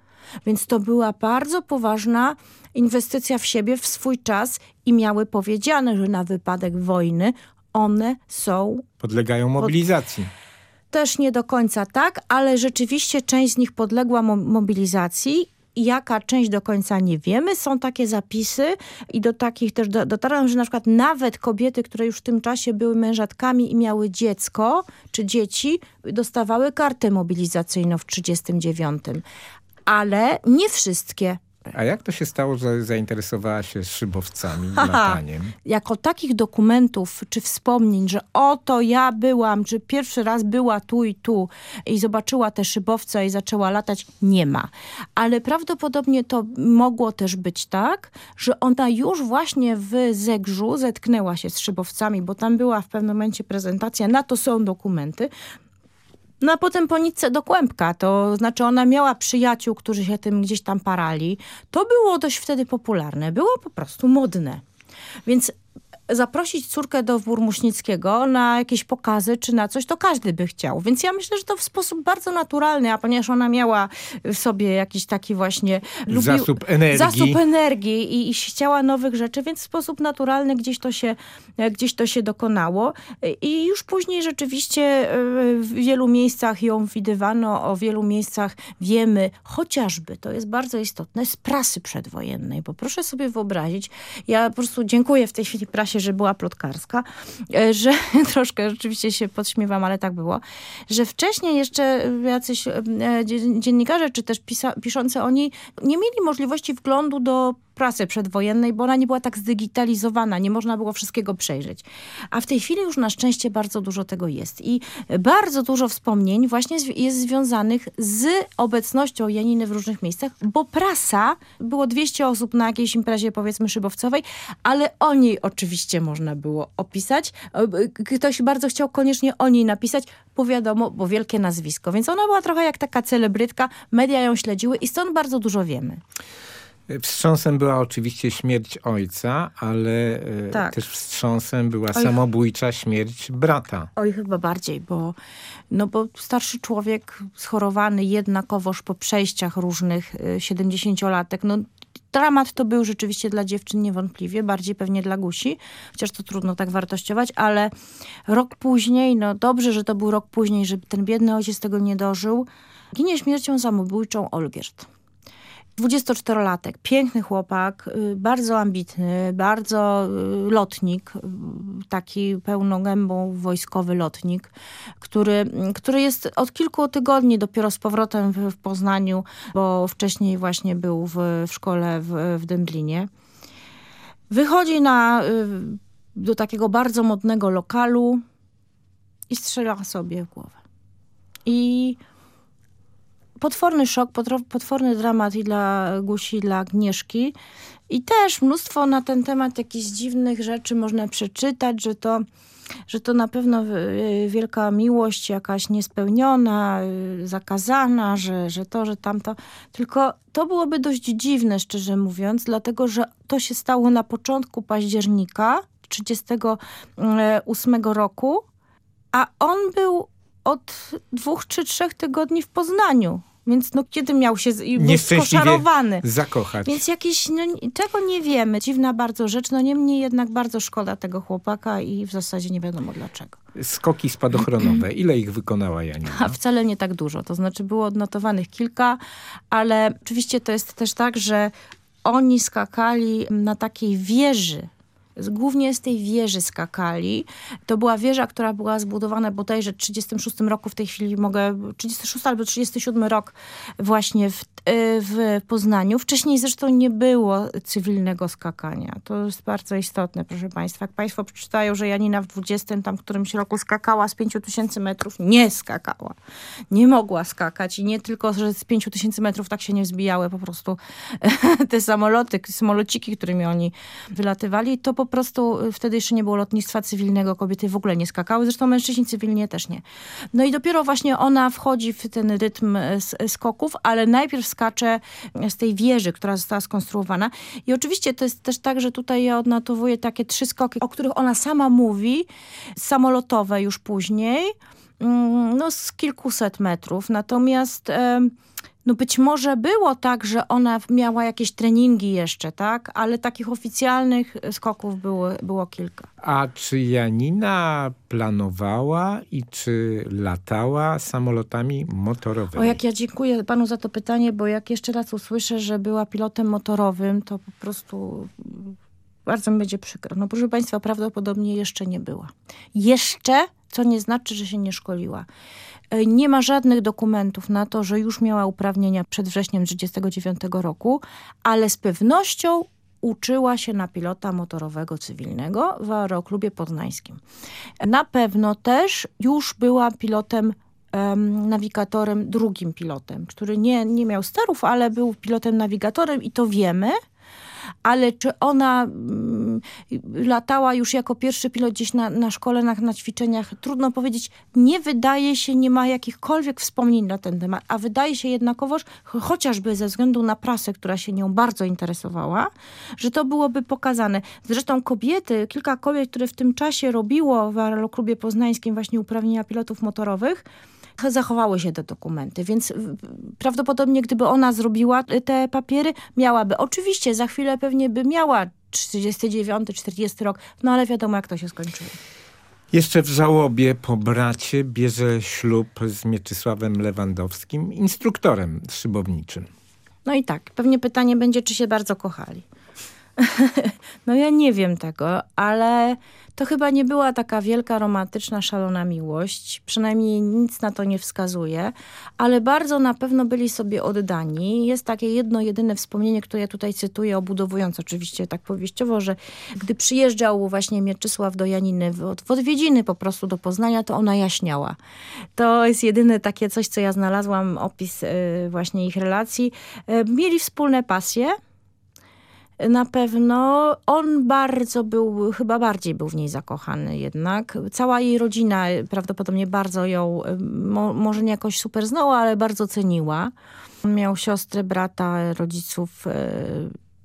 Więc to była bardzo poważna inwestycja w siebie, w swój czas i miały powiedziane, że na wypadek wojny one są... Podlegają mobilizacji. Pod też nie do końca tak, ale rzeczywiście część z nich podległa mo mobilizacji jaka część do końca nie wiemy. Są takie zapisy i do takich też do, dotarłam, że na przykład nawet kobiety, które już w tym czasie były mężatkami i miały dziecko czy dzieci, dostawały kartę mobilizacyjną w 1939. Ale nie wszystkie. A jak to się stało, że zainteresowała się szybowcami, lataniem? Jako takich dokumentów czy wspomnień, że oto ja byłam, czy pierwszy raz była tu i tu i zobaczyła te szybowce i zaczęła latać, nie ma. Ale prawdopodobnie to mogło też być tak, że ona już właśnie w Zegrzu zetknęła się z szybowcami, bo tam była w pewnym momencie prezentacja, na to są dokumenty, No a potem po nitce do kłębka, to znaczy ona miała przyjaciół, którzy się tym gdzieś tam parali. To było dość wtedy popularne, było po prostu modne. Więc zaprosić córkę do Burmuśnickiego na jakieś pokazy czy na coś, to każdy by chciał. Więc ja myślę, że to w sposób bardzo naturalny, a ponieważ ona miała w sobie jakiś taki właśnie... Lubił, zasób energii. Zasób energii i, i chciała nowych rzeczy, więc w sposób naturalny gdzieś to się, gdzieś to się dokonało. I już później rzeczywiście e, w wielu miejscach ją widywano, o wielu miejscach wiemy, chociażby, to jest bardzo istotne, z prasy przedwojennej, bo proszę sobie wyobrazić, ja po prostu dziękuję w tej chwili prasie że była plotkarska, e, że *laughs* troszkę rzeczywiście się podśmiewam, ale tak było, że wcześniej jeszcze jacyś e, dziennikarze, czy też pisa, piszący oni nie mieli możliwości wglądu do prasy przedwojennej, bo ona nie była tak zdigitalizowana, nie można było wszystkiego przejrzeć. A w tej chwili już na szczęście bardzo dużo tego jest. I bardzo dużo wspomnień właśnie jest związanych z obecnością Janiny w różnych miejscach, bo prasa, było 200 osób na jakiejś imprezie powiedzmy szybowcowej, ale o niej oczywiście można było opisać. Ktoś bardzo chciał koniecznie o niej napisać, bo wiadomo, bo wielkie nazwisko. Więc ona była trochę jak taka celebrytka, media ją śledziły i stąd bardzo dużo wiemy. Wstrząsem była oczywiście śmierć ojca, ale e, tak. też wstrząsem była Oj. samobójcza śmierć brata. Oj, chyba bardziej, bo, no bo starszy człowiek schorowany jednakowoż po przejściach różnych, 70-latek, e, no dramat to był rzeczywiście dla dziewczyn niewątpliwie, bardziej pewnie dla gusi, chociaż to trudno tak wartościować, ale rok później, no dobrze, że to był rok później, żeby ten biedny ojciec tego nie dożył, ginie śmiercią samobójczą Olgierd. 24-latek, piękny chłopak, y, bardzo ambitny, bardzo y, lotnik, y, taki pełnogębą wojskowy lotnik, który, który jest od kilku tygodni dopiero z powrotem w, w Poznaniu, bo wcześniej właśnie był w, w szkole w, w Dęblinie. Wychodzi na, do takiego bardzo modnego lokalu i strzela sobie w głowę. I potworny szok, potworny dramat i dla Gusi, i dla Agnieszki. I też mnóstwo na ten temat jakichś dziwnych rzeczy można przeczytać, że to, że to na pewno wielka miłość jakaś niespełniona, zakazana, że, że to, że tamto. Tylko to byłoby dość dziwne, szczerze mówiąc, dlatego że to się stało na początku października 1938 roku, a on był od dwóch czy trzech tygodni w Poznaniu. Więc no kiedy miał się był skoszarowany. zakochać. Więc jakieś, no, tego nie wiemy. Dziwna bardzo rzecz, no niemniej jednak bardzo szkoda tego chłopaka i w zasadzie nie wiadomo dlaczego. Skoki spadochronowe. *clears throat* Ile ich wykonała Janina? A wcale nie tak dużo. To znaczy było odnotowanych kilka, ale oczywiście to jest też tak, że oni skakali na takiej wieży głównie z tej wieży skakali. To była wieża, która była zbudowana bodajże w 36 roku, w tej chwili mogę, 36 albo 37 rok właśnie w, e, w Poznaniu. Wcześniej zresztą nie było cywilnego skakania. To jest bardzo istotne, proszę Państwa. Jak Państwo przeczytają, że Janina w 20 tam którymś roku skakała z 5000 metrów, nie skakała. Nie mogła skakać i nie tylko, że z 5000 metrów tak się nie wzbijały po prostu *laughs* te samoloty, samolociki, którymi oni wylatywali, to po po prostu y, wtedy jeszcze nie było lotnictwa cywilnego, kobiety w ogóle nie skakały, zresztą mężczyźni cywilnie też nie. No i dopiero właśnie ona wchodzi w ten rytm y, y, skoków, ale najpierw skacze z tej wieży, która została skonstruowana. I oczywiście to jest też tak, że tutaj ja odnotowuję takie trzy skoki, o których ona sama mówi, samolotowe już później, mm, no z kilkuset metrów. Natomiast... No być może było tak, że ona miała jakieś treningi jeszcze, tak? Ale takich oficjalnych skoków było, było kilka. A czy Janina planowała i czy latała samolotami motorowymi? O, jak ja dziękuję panu za to pytanie, bo jak jeszcze raz usłyszę, że była pilotem motorowym, to po prostu bardzo mi będzie przykro. No proszę państwa, prawdopodobnie jeszcze nie była. Jeszcze, co nie znaczy, że się nie szkoliła. E, nie ma żadnych dokumentów na to, że już miała uprawnienia przed wrześniem 1939 roku, ale z pewnością uczyła się na pilota motorowego cywilnego w aeroklubie poznańskim. Na pewno też już była pilotem nawigatorem, drugim pilotem, który nie, nie miał sterów, ale był pilotem nawigatorem i to wiemy, ale czy ona mm, latała już jako pierwszy pilot gdzieś na, na szkole, na, na ćwiczeniach. Trudno powiedzieć, nie wydaje się, nie ma jakichkolwiek wspomnień na ten temat, a wydaje się jednakowoż, chociażby ze względu na prasę, która się nią bardzo interesowała, że to byłoby pokazane. Zresztą kobiety, kilka kobiet, które w tym czasie robiło w Aeroklubie Poznańskim właśnie uprawnienia pilotów motorowych, zachowały się te dokumenty, więc prawdopodobnie gdyby ona zrobiła te papiery, miałaby. Oczywiście za chwilę pewnie by miała 39, 40 rok, no ale wiadomo jak to się skończyło. Jeszcze w żałobie po bracie bierze ślub z Mieczysławem Lewandowskim, instruktorem szybowniczym. No i tak, pewnie pytanie będzie, czy się bardzo kochali. *laughs* no ja nie wiem tego, ale to chyba nie była taka wielka, romantyczna, szalona miłość. Przynajmniej nic na to nie wskazuje, ale bardzo na pewno byli sobie oddani. Jest takie jedno, jedyne wspomnienie, które ja tutaj cytuję, obudowując oczywiście tak powieściowo, że gdy przyjeżdżał właśnie Mieczysław do Janiny w, w odwiedziny po prostu do Poznania, to ona jaśniała. To jest jedyne takie coś, co ja znalazłam, opis y, właśnie ich relacji. Y, mieli wspólne pasje, na pewno on bardzo był, chyba bardziej był w niej zakochany jednak. Cała jej rodzina prawdopodobnie bardzo ją, mo, może nie jakoś super znała, ale bardzo ceniła. Miał siostrę, brata, rodziców e,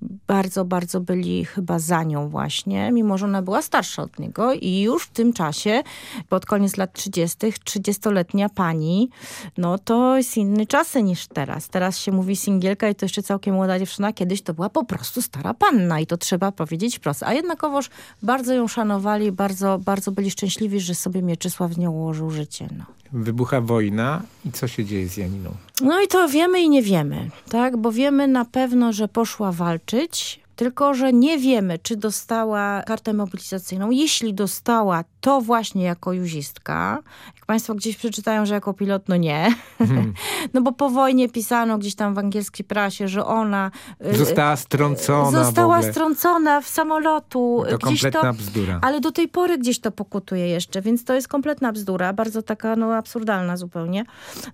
bardzo, bardzo byli chyba za nią właśnie, mimo że ona była starsza od niego i już w tym czasie, pod koniec lat 30., 30-letnia pani, no to jest inny czasy niż teraz. Teraz się mówi singielka i to jeszcze całkiem młoda dziewczyna, kiedyś to była po prostu stara panna i to trzeba powiedzieć wprost. A jednakowoż bardzo ją szanowali, bardzo, bardzo byli szczęśliwi, że sobie Mieczysław z nią ułożył życie. No. Wybucha wojna i co się dzieje z Janiną? No i to wiemy i nie wiemy, tak? Bo wiemy na pewno, że poszła walczyć, tylko że nie wiemy, czy dostała kartę mobilizacyjną. Jeśli dostała, to właśnie jako juzistka. Państwo gdzieś przeczytają, że jako pilot, no nie. Hmm. *laughs* no bo po wojnie pisano gdzieś tam w angielskiej prasie, że ona... Y, została strącona Została strącona w samolotu. To kompletna to, bzdura. Ale do tej pory gdzieś to pokutuje jeszcze, więc to jest kompletna bzdura, bardzo taka no absurdalna zupełnie.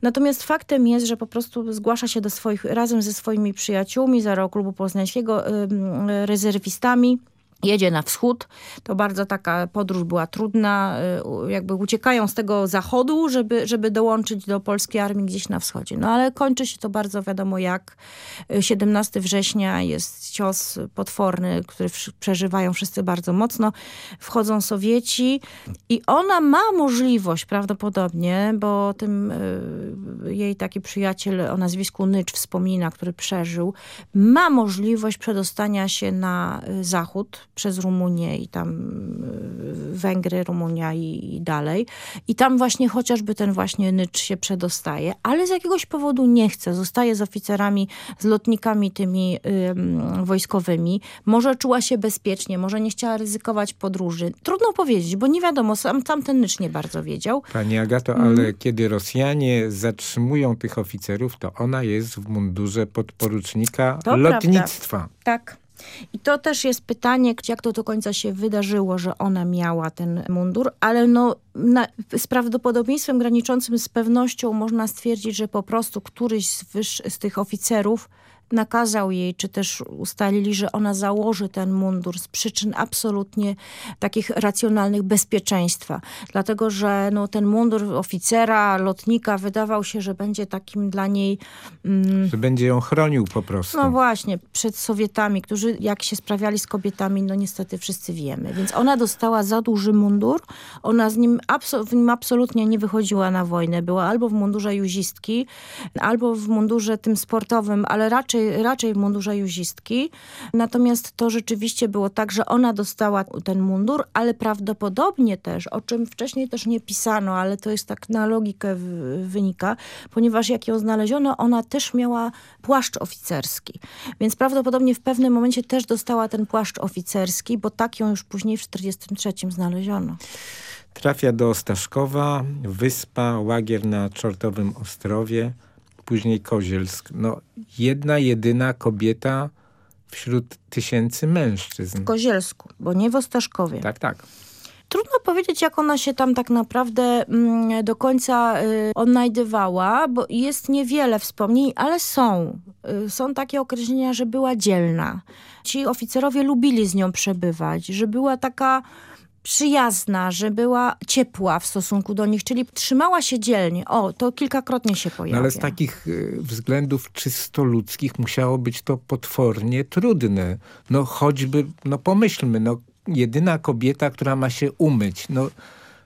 Natomiast faktem jest, że po prostu zgłasza się do swoich, razem ze swoimi przyjaciółmi z Aeroklubu Poznańskiego, rezerwistami jedzie na wschód. To bardzo taka podróż była trudna. Y, jakby uciekają z tego zachodu, żeby, żeby dołączyć do polskiej armii gdzieś na wschodzie. No ale kończy się to bardzo wiadomo jak. 17 y, września jest cios potworny, który przeżywają wszyscy bardzo mocno. Wchodzą Sowieci i ona ma możliwość prawdopodobnie, bo tym y, jej taki przyjaciel o nazwisku Nycz wspomina, który przeżył, ma możliwość przedostania się na zachód przez Rumunię i tam y, Węgry, Rumunia i, i, dalej. I tam właśnie chociażby ten właśnie Nycz się przedostaje, ale z jakiegoś powodu nie chce. Zostaje z oficerami, z lotnikami tymi ym, wojskowymi. Może czuła się bezpiecznie, może nie chciała ryzykować podróży. Trudno powiedzieć, bo nie wiadomo, sam, sam ten Nycz nie bardzo wiedział. Pani Agato, ale mm. kiedy Rosjanie zatrzymują tych oficerów, to ona jest w mundurze podporucznika to lotnictwa. Prawda. Tak. I to też jest pytanie, jak to do końca się wydarzyło, że ona miała ten mundur, ale no, na, z prawdopodobieństwem graniczącym z pewnością można stwierdzić, że po prostu któryś z, wyż, z tych oficerów nakazał jej, czy też ustalili, że ona założy ten mundur z przyczyn absolutnie takich racjonalnych bezpieczeństwa. Dlatego, że no, ten mundur oficera, lotnika wydawał się, że będzie takim dla niej... Mm, że będzie ją chronił po prostu. No właśnie, przed Sowietami, którzy jak się sprawiali z kobietami, no niestety wszyscy wiemy. Więc ona dostała za duży mundur, ona z nim, w nim absolutnie nie wychodziła na wojnę. Była albo w mundurze juzistki, albo w mundurze tym sportowym, ale raczej raczej, raczej w mundurze juzistki. Natomiast to rzeczywiście było tak, że ona dostała ten mundur, ale prawdopodobnie też, o czym wcześniej też nie pisano, ale to jest tak na logikę wynika, ponieważ jak ją znaleziono, ona też miała płaszcz oficerski. Więc prawdopodobnie w pewnym momencie też dostała ten płaszcz oficerski, bo tak ją już później w 1943 znaleziono. Trafia do Ostaszkowa, wyspa, łagier na Czortowym Ostrowie później Kozielsk. No, jedna, jedyna kobieta wśród tysięcy mężczyzn. W Kozielsku, bo nie w Ostaszkowie. Tak, tak. Trudno powiedzieć, jak ona się tam tak naprawdę mm, do końca y, odnajdywała, bo jest niewiele wspomnień, ale są. Y, są takie określenia, że była dzielna. Ci oficerowie lubili z nią przebywać, że była taka przyjazna, że była ciepła w stosunku do nich, czyli trzymała się dzielnie. O, to kilkakrotnie się pojawia. No ale z takich y, względów czysto ludzkich musiało być to potwornie trudne. No choćby, no pomyślmy, no jedyna kobieta, która ma się umyć, no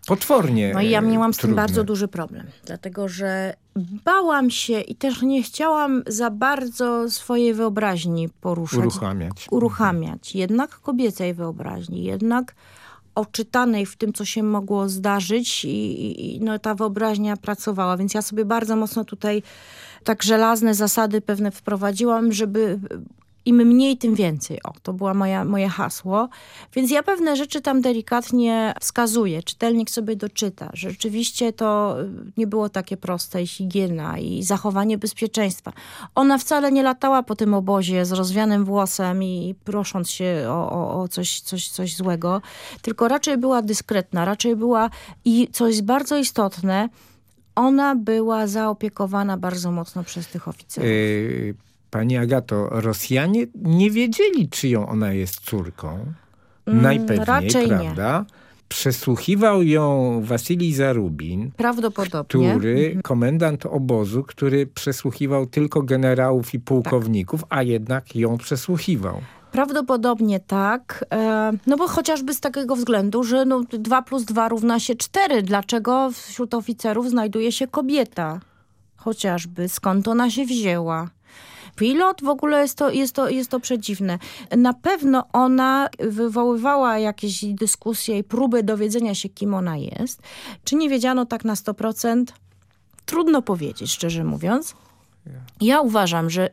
potwornie No i ja miałam z trudne. tym bardzo duży problem, dlatego że bałam się i też nie chciałam za bardzo swojej wyobraźni poruszać. Uruchamiać. Uruchamiać. Jednak kobiecej wyobraźni, jednak oczytanej w tym, co się mogło zdarzyć i, i no, ta wyobraźnia pracowała, więc ja sobie bardzo mocno tutaj tak żelazne zasady pewne wprowadziłam, żeby im mniej, tym więcej. O, to było moja, moje hasło. Więc ja pewne rzeczy tam delikatnie wskazuję. Czytelnik sobie doczyta. Rzeczywiście to nie było takie proste i higiena i zachowanie bezpieczeństwa. Ona wcale nie latała po tym obozie z rozwianym włosem i prosząc się o, o, o coś, coś, coś złego, tylko raczej była dyskretna, raczej była i co jest bardzo istotne, ona była zaopiekowana bardzo mocno przez tych oficerów. Yy, Pani Agato, Rosjanie nie wiedzieli, czyją ona jest córką. Mm, Najpewniej, raczej nie. prawda? Przesłuchiwał ją Wasilij Zarubin, Prawdopodobnie. który, komendant obozu, który przesłuchiwał tylko generałów i pułkowników, a jednak ją przesłuchiwał. Prawdopodobnie tak, e, no bo chociażby z takiego względu, że no 2 plus 2 równa się 4. Dlaczego wśród oficerów znajduje się kobieta? Chociażby, skąd ona się wzięła? Pilot w ogóle jest to, jest, to, jest to przedziwne. Na pewno ona wywoływała jakieś dyskusje i próby dowiedzenia się, kim ona jest. Czy nie wiedziano tak na 100%? Trudno powiedzieć, szczerze mówiąc. Ja uważam, że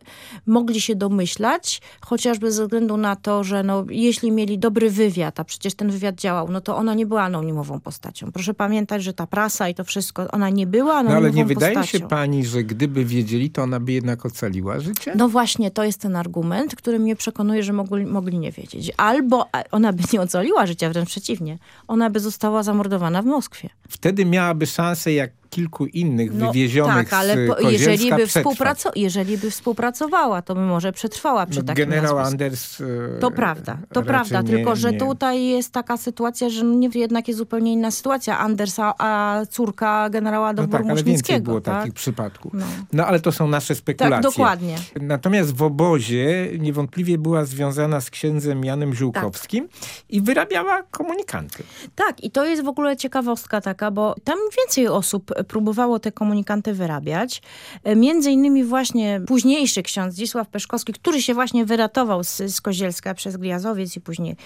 mogli się domyślać, chociażby ze względu na to, że no, jeśli mieli dobry wywiad, a przecież ten wywiad działał, no to ona nie była anonimową postacią. Proszę pamiętać, że ta prasa i to wszystko, ona nie była No anonimową ale nie wydaje postacią. się pani, że gdyby wiedzieli, to ona by jednak ocaliła życie? No właśnie, to jest ten argument, który mnie przekonuje, że mogli, mogli nie wiedzieć. Albo ona by nie ocaliła życia, wręcz przeciwnie. Ona by została zamordowana w Moskwie. Wtedy miałaby szansę, jak kilku innych No, wywiezionych tak, ale z po, jeżeli, by współpraco- jeżeli by współpracowała, to by może przetrwała przy No, takim generał nazwisku. Anders... e, To prawda, to prawda, nie- tylko że nie. tutaj jest taka sytuacja, że nie, jednak jest zupełnie inna sytuacja. Andersa, a córka generała No tak, ale więcej Musznickiego. było tak? takich przypadków. No. No ale to są nasze spekulacje. Tak, dokładnie. Natomiast w obozie niewątpliwie była związana z księdzem Janem Żółkowskim i wyrabiała komunikanty. Tak, i to jest w ogóle ciekawostka taka, bo tam więcej osób próbowało te komunikanty wyrabiać. E, Między innymi właśnie późniejszy ksiądz Zdzisław Peszkowski, który się właśnie wyratował z, z Kozielska przez Gliazowiec i później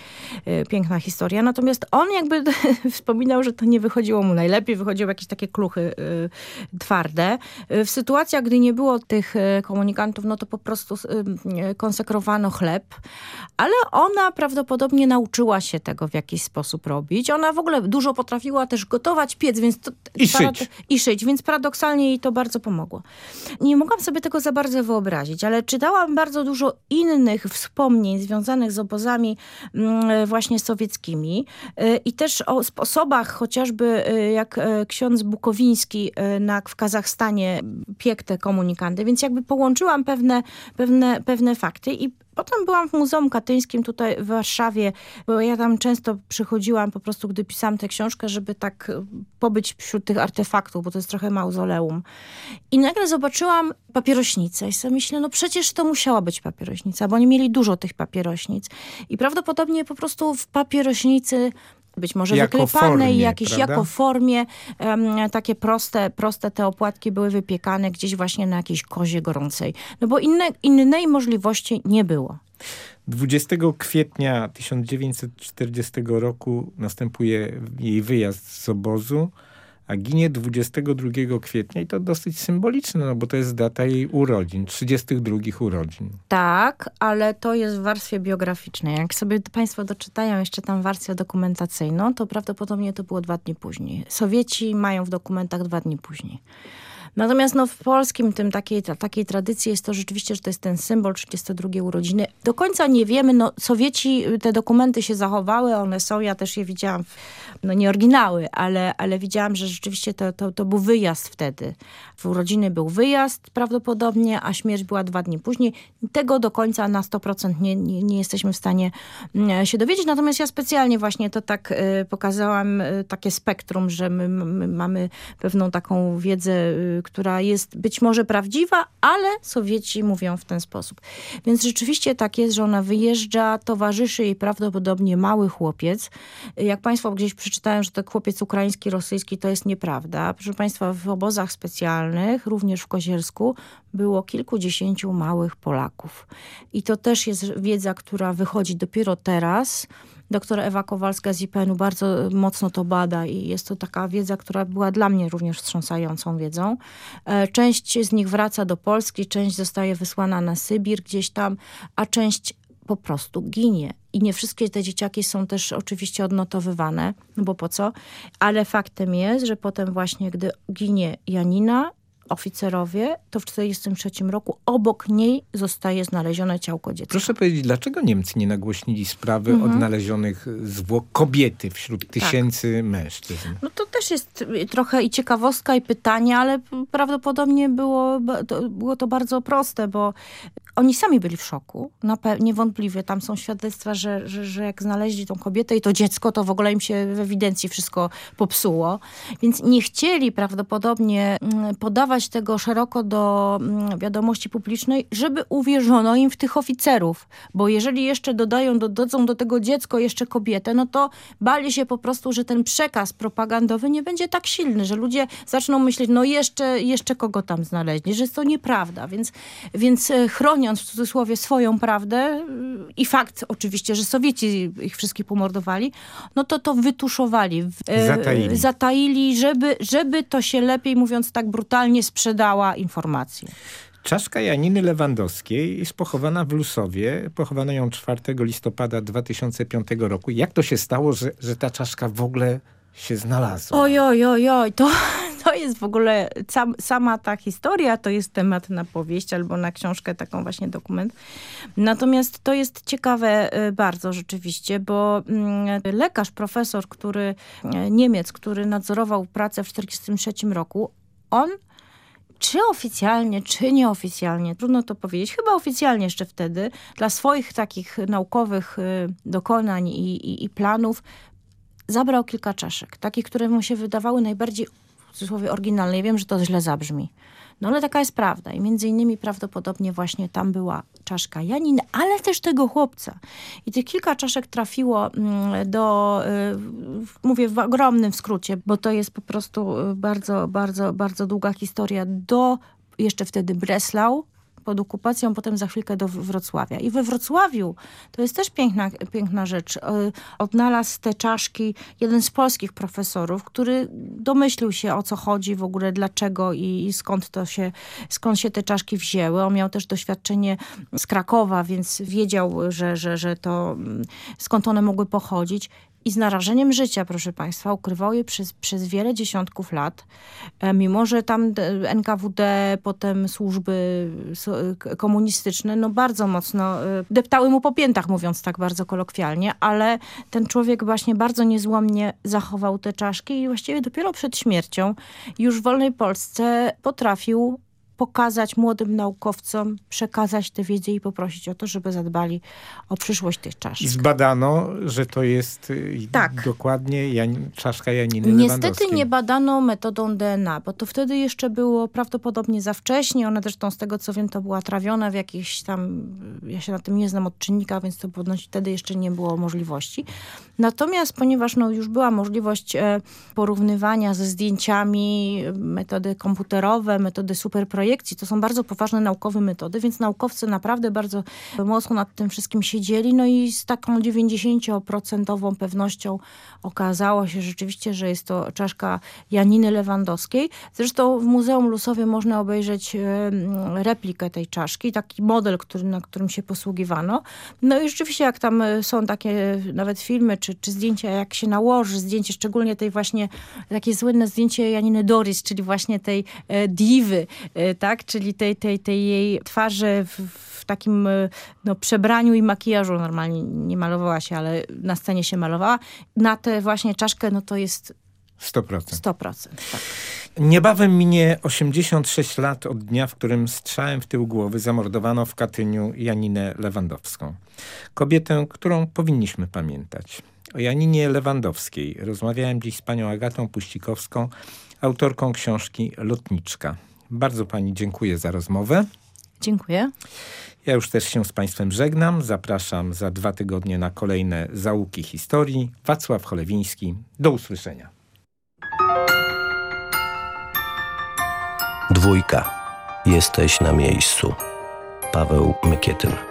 e, piękna historia. Natomiast on jakby *laughs* wspominał, że to nie wychodziło mu najlepiej, wychodziły jakieś takie kluchy e, twarde. W sytuacjach, gdy nie było tych komunikantów, no to po prostu konsekrowano chleb, ale ona prawdopodobnie nauczyła się tego w jakiś sposób robić. Ona w ogóle dużo potrafiła też gotować, piec, więc... To, I szyć. I szyć, więc paradoksalnie jej to bardzo pomogło. Nie mogłam sobie tego za bardzo wyobrazić, ale czytałam bardzo dużo innych wspomnień związanych z obozami mm, właśnie sowieckimi y, i też o sposobach chociażby y, jak y, ksiądz Bukowiński na, w Kazachstanie piekł te komunikanty, więc jakby połączyłam pewne, pewne, pewne fakty i Potem byłam w Muzeum Katyńskim tutaj w Warszawie, bo ja tam często przychodziłam po prostu, gdy pisałam tę książkę, żeby tak y, pobyć wśród tych artefaktów, bo to jest trochę mauzoleum. I nagle zobaczyłam papierośnicę i sobie myślę, no przecież to musiała być papierośnica, bo oni mieli dużo tych papierośnic. I prawdopodobnie po prostu w papierośnicy być może Jako wyklepanej formie, jakieś prawda? jako formie em, takie proste, proste te opłatki były wypiekane gdzieś właśnie na jakiejś kozie gorącej. No bo inne, innej możliwości nie było. 20 kwietnia 1940 roku następuje jej wyjazd z obozu, a ginie 22 kwietnia i to dosyć symboliczne, no bo to jest data jej urodzin, 32 urodzin. Tak, ale to jest w warstwie biograficznej. Jak sobie państwo doczytają jeszcze tam warstwę dokumentacyjną, to prawdopodobnie to było dwa dni później. Sowieci mają w dokumentach dwa dni później. Natomiast no, w polskim tym takiej, takiej tradycji jest to rzeczywiście, że to jest ten symbol 32 urodziny. Do końca nie wiemy, no Sowieci, te dokumenty się zachowały, one są, ja też je widziałam, no nie oryginały, ale, ale widziałam, że rzeczywiście to, to, to był wyjazd wtedy. W urodziny był wyjazd prawdopodobnie, a śmierć była dwa dni później. Tego do końca na 100% nie, nie, nie jesteśmy w stanie mm, się dowiedzieć, natomiast ja specjalnie właśnie to tak y, pokazałam, y, takie spektrum, że my, my mamy pewną taką wiedzę, y, która jest być może prawdziwa, ale Sowieci mówią w ten sposób. Więc rzeczywiście tak jest, że ona wyjeżdża, towarzyszy jej prawdopodobnie mały chłopiec. Jak Państwo gdzieś przeczytałem, że to chłopiec ukraiński, rosyjski, to jest nieprawda. Proszę Państwa, w obozach specjalnych, również w Kozielsku, było kilkudziesięciu małych Polaków. I to też jest wiedza, która wychodzi dopiero teraz. Doktor Ewa Kowalska z IPN-u bardzo mocno to bada i jest to taka wiedza, która była dla mnie również wstrząsającą wiedzą. E, część z nich wraca do Polski, część zostaje wysłana na Sybir gdzieś tam, a część po prostu ginie. I nie wszystkie te dzieciaki są też oczywiście odnotowywane, no bo po co? Ale faktem jest, że potem właśnie, gdy ginie Janina, oficerowie, to w 1943 roku obok niej zostaje znalezione ciałko dziecka. Proszę powiedzieć, dlaczego Niemcy nie nagłośnili sprawy mhm. odnależonych zwłok kobiety wśród tak. tysięcy tak. mężczyzn? No to też jest trochę i ciekawostka i pytanie, ale prawdopodobnie było było to bardzo proste, bo oni sami byli w szoku, niewątpliwie. Tam są świadectwa, że, że, że jak znaleźli tą kobietę i to dziecko, to w ogóle im się w ewidencji wszystko popsuło. Więc nie chcieli prawdopodobnie mm, podawać tego szeroko do mm, wiadomości publicznej, żeby uwierzono im w tych oficerów. Bo jeżeli jeszcze dodają, dodadzą do tego dziecko jeszcze kobietę, no to bali się po prostu, że ten przekaz propagandowy nie będzie tak silny, że ludzie zaczną myśleć, no jeszcze, jeszcze kogo tam znaleźli, że jest to nieprawda. Więc, więc e, chronią w cudzysłowie swoją prawdę i fakt oczywiście, że Sowieci ich wszystkich pomordowali, no to to wytuszowali. E, zataili. Zataili, żeby, żeby to się lepiej, mówiąc tak brutalnie, sprzedała informację. Czaszka Janiny Lewandowskiej jest pochowana w Lusowie. Pochowano ją 4 listopada 2005 roku. Jak to się stało, że, że ta czaszka w ogóle się znalazła? Oj, oj, oj, oj. To, to jest w ogóle sam, sama ta historia, to jest temat na powieść albo na książkę, taką właśnie dokument. Natomiast to jest ciekawe y, bardzo rzeczywiście, bo mm, lekarz, profesor, który, y, Niemiec, który nadzorował pracę w 1943 roku, on czy oficjalnie, czy nieoficjalnie, trudno to powiedzieć, chyba oficjalnie jeszcze wtedy, dla swoich takich naukowych y, dokonań i, i, i planów zabrał kilka czaszek, takich, które mu się wydawały najbardziej w cudzysłowie oryginalne. Ja wiem, że to źle zabrzmi. No ale taka jest prawda i między innymi prawdopodobnie właśnie tam była czaszka Janiny, ale też tego chłopca. I tych kilka czaszek trafiło mm, do, y, mówię w ogromnym skrócie, bo to jest po prostu y, bardzo, bardzo, bardzo długa historia, do jeszcze wtedy Breslau, pod okupacją, potem za chwilkę do Wrocławia. I we Wrocławiu, to jest też piękna, piękna rzecz, e, odnalazł te czaszki jeden z polskich profesorów, który domyślił się o co chodzi w ogóle, dlaczego i, i skąd to się, skąd się te czaszki wzięły. On miał też doświadczenie z Krakowa, więc wiedział, że, że, że to mm, skąd one mogły pochodzić i z narażeniem życia, proszę Państwa, ukrywał je przez, przez wiele dziesiątków lat, e, mimo że tam NKWD, potem służby komunistyczne, no bardzo mocno e, deptały mu po piętach, mówiąc tak bardzo kolokwialnie, ale ten człowiek właśnie bardzo niezłomnie zachował te czaszki i właściwie dopiero przed śmiercią już w wolnej Polsce potrafił pokazać młodym naukowcom, przekazać tę wiedzę i poprosić o to, żeby zadbali o przyszłość tych czaszek. I zbadano, że to jest y, tak. dokładnie Jan, czaszka Janiny Niestety nie badano metodą DNA, bo to wtedy jeszcze było prawdopodobnie za wcześnie. Ona zresztą z tego co wiem to była trawiona w jakiejś tam, ja się na tym nie znam odczynnika, więc to podnosi wtedy jeszcze nie było możliwości. Natomiast ponieważ no, już była możliwość e, porównywania ze zdjęciami, metody komputerowe, metody superprojektu, projekcji. To są bardzo poważne naukowe metody, więc naukowcy naprawdę bardzo mocno nad tym wszystkim siedzieli. No i z taką 90% pewnością okazało się rzeczywiście, że jest to czaszka Janiny Lewandowskiej. Zresztą w Muzeum Lusowie można obejrzeć replikę tej czaszki, taki model, który, na którym się posługiwano. No i rzeczywiście jak tam są takie nawet filmy czy, czy zdjęcia, jak się nałoży zdjęcie, szczególnie tej właśnie, takie słynne zdjęcie Janiny Doris, czyli właśnie tej e, diwy, e, tak, czyli tej, tej, tej jej twarzy w, w takim e, no, przebraniu i makijażu. Normalnie nie malowała się, ale na scenie się malowała. Na tę właśnie czaszkę, no to jest 100%. 100%, tak. Niebawem minie 86 lat od dnia, w którym strzałem w tył głowy zamordowano w Katyniu Janinę Lewandowską. Kobietę, którą powinniśmy pamiętać. O Janinie Lewandowskiej rozmawiałem dziś z panią Agatą Puścikowską, autorką książki Lotniczka. Bardzo pani dziękuję za rozmowę. Dziękuję. Ja już też się z państwem żegnam. Zapraszam za dwa tygodnie na kolejne Załuki Historii. Wacław Cholewiński. Do usłyszenia. Dwójka. Jesteś na miejscu. Paweł Mykietyn.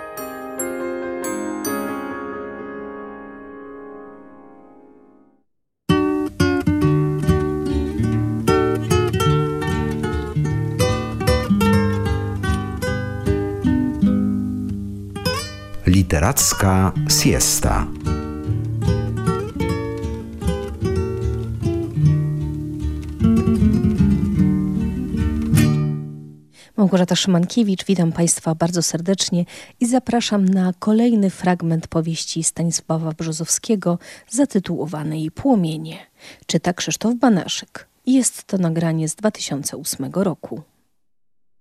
Literacka siesta. Małgorzata Szymankiewicz, witam Państwa bardzo serdecznie i zapraszam na kolejny fragment powieści Stanisława Brzozowskiego zatytułowanej Płomienie. Czyta Krzysztof Banaszyk. Jest to nagranie z 2008 roku.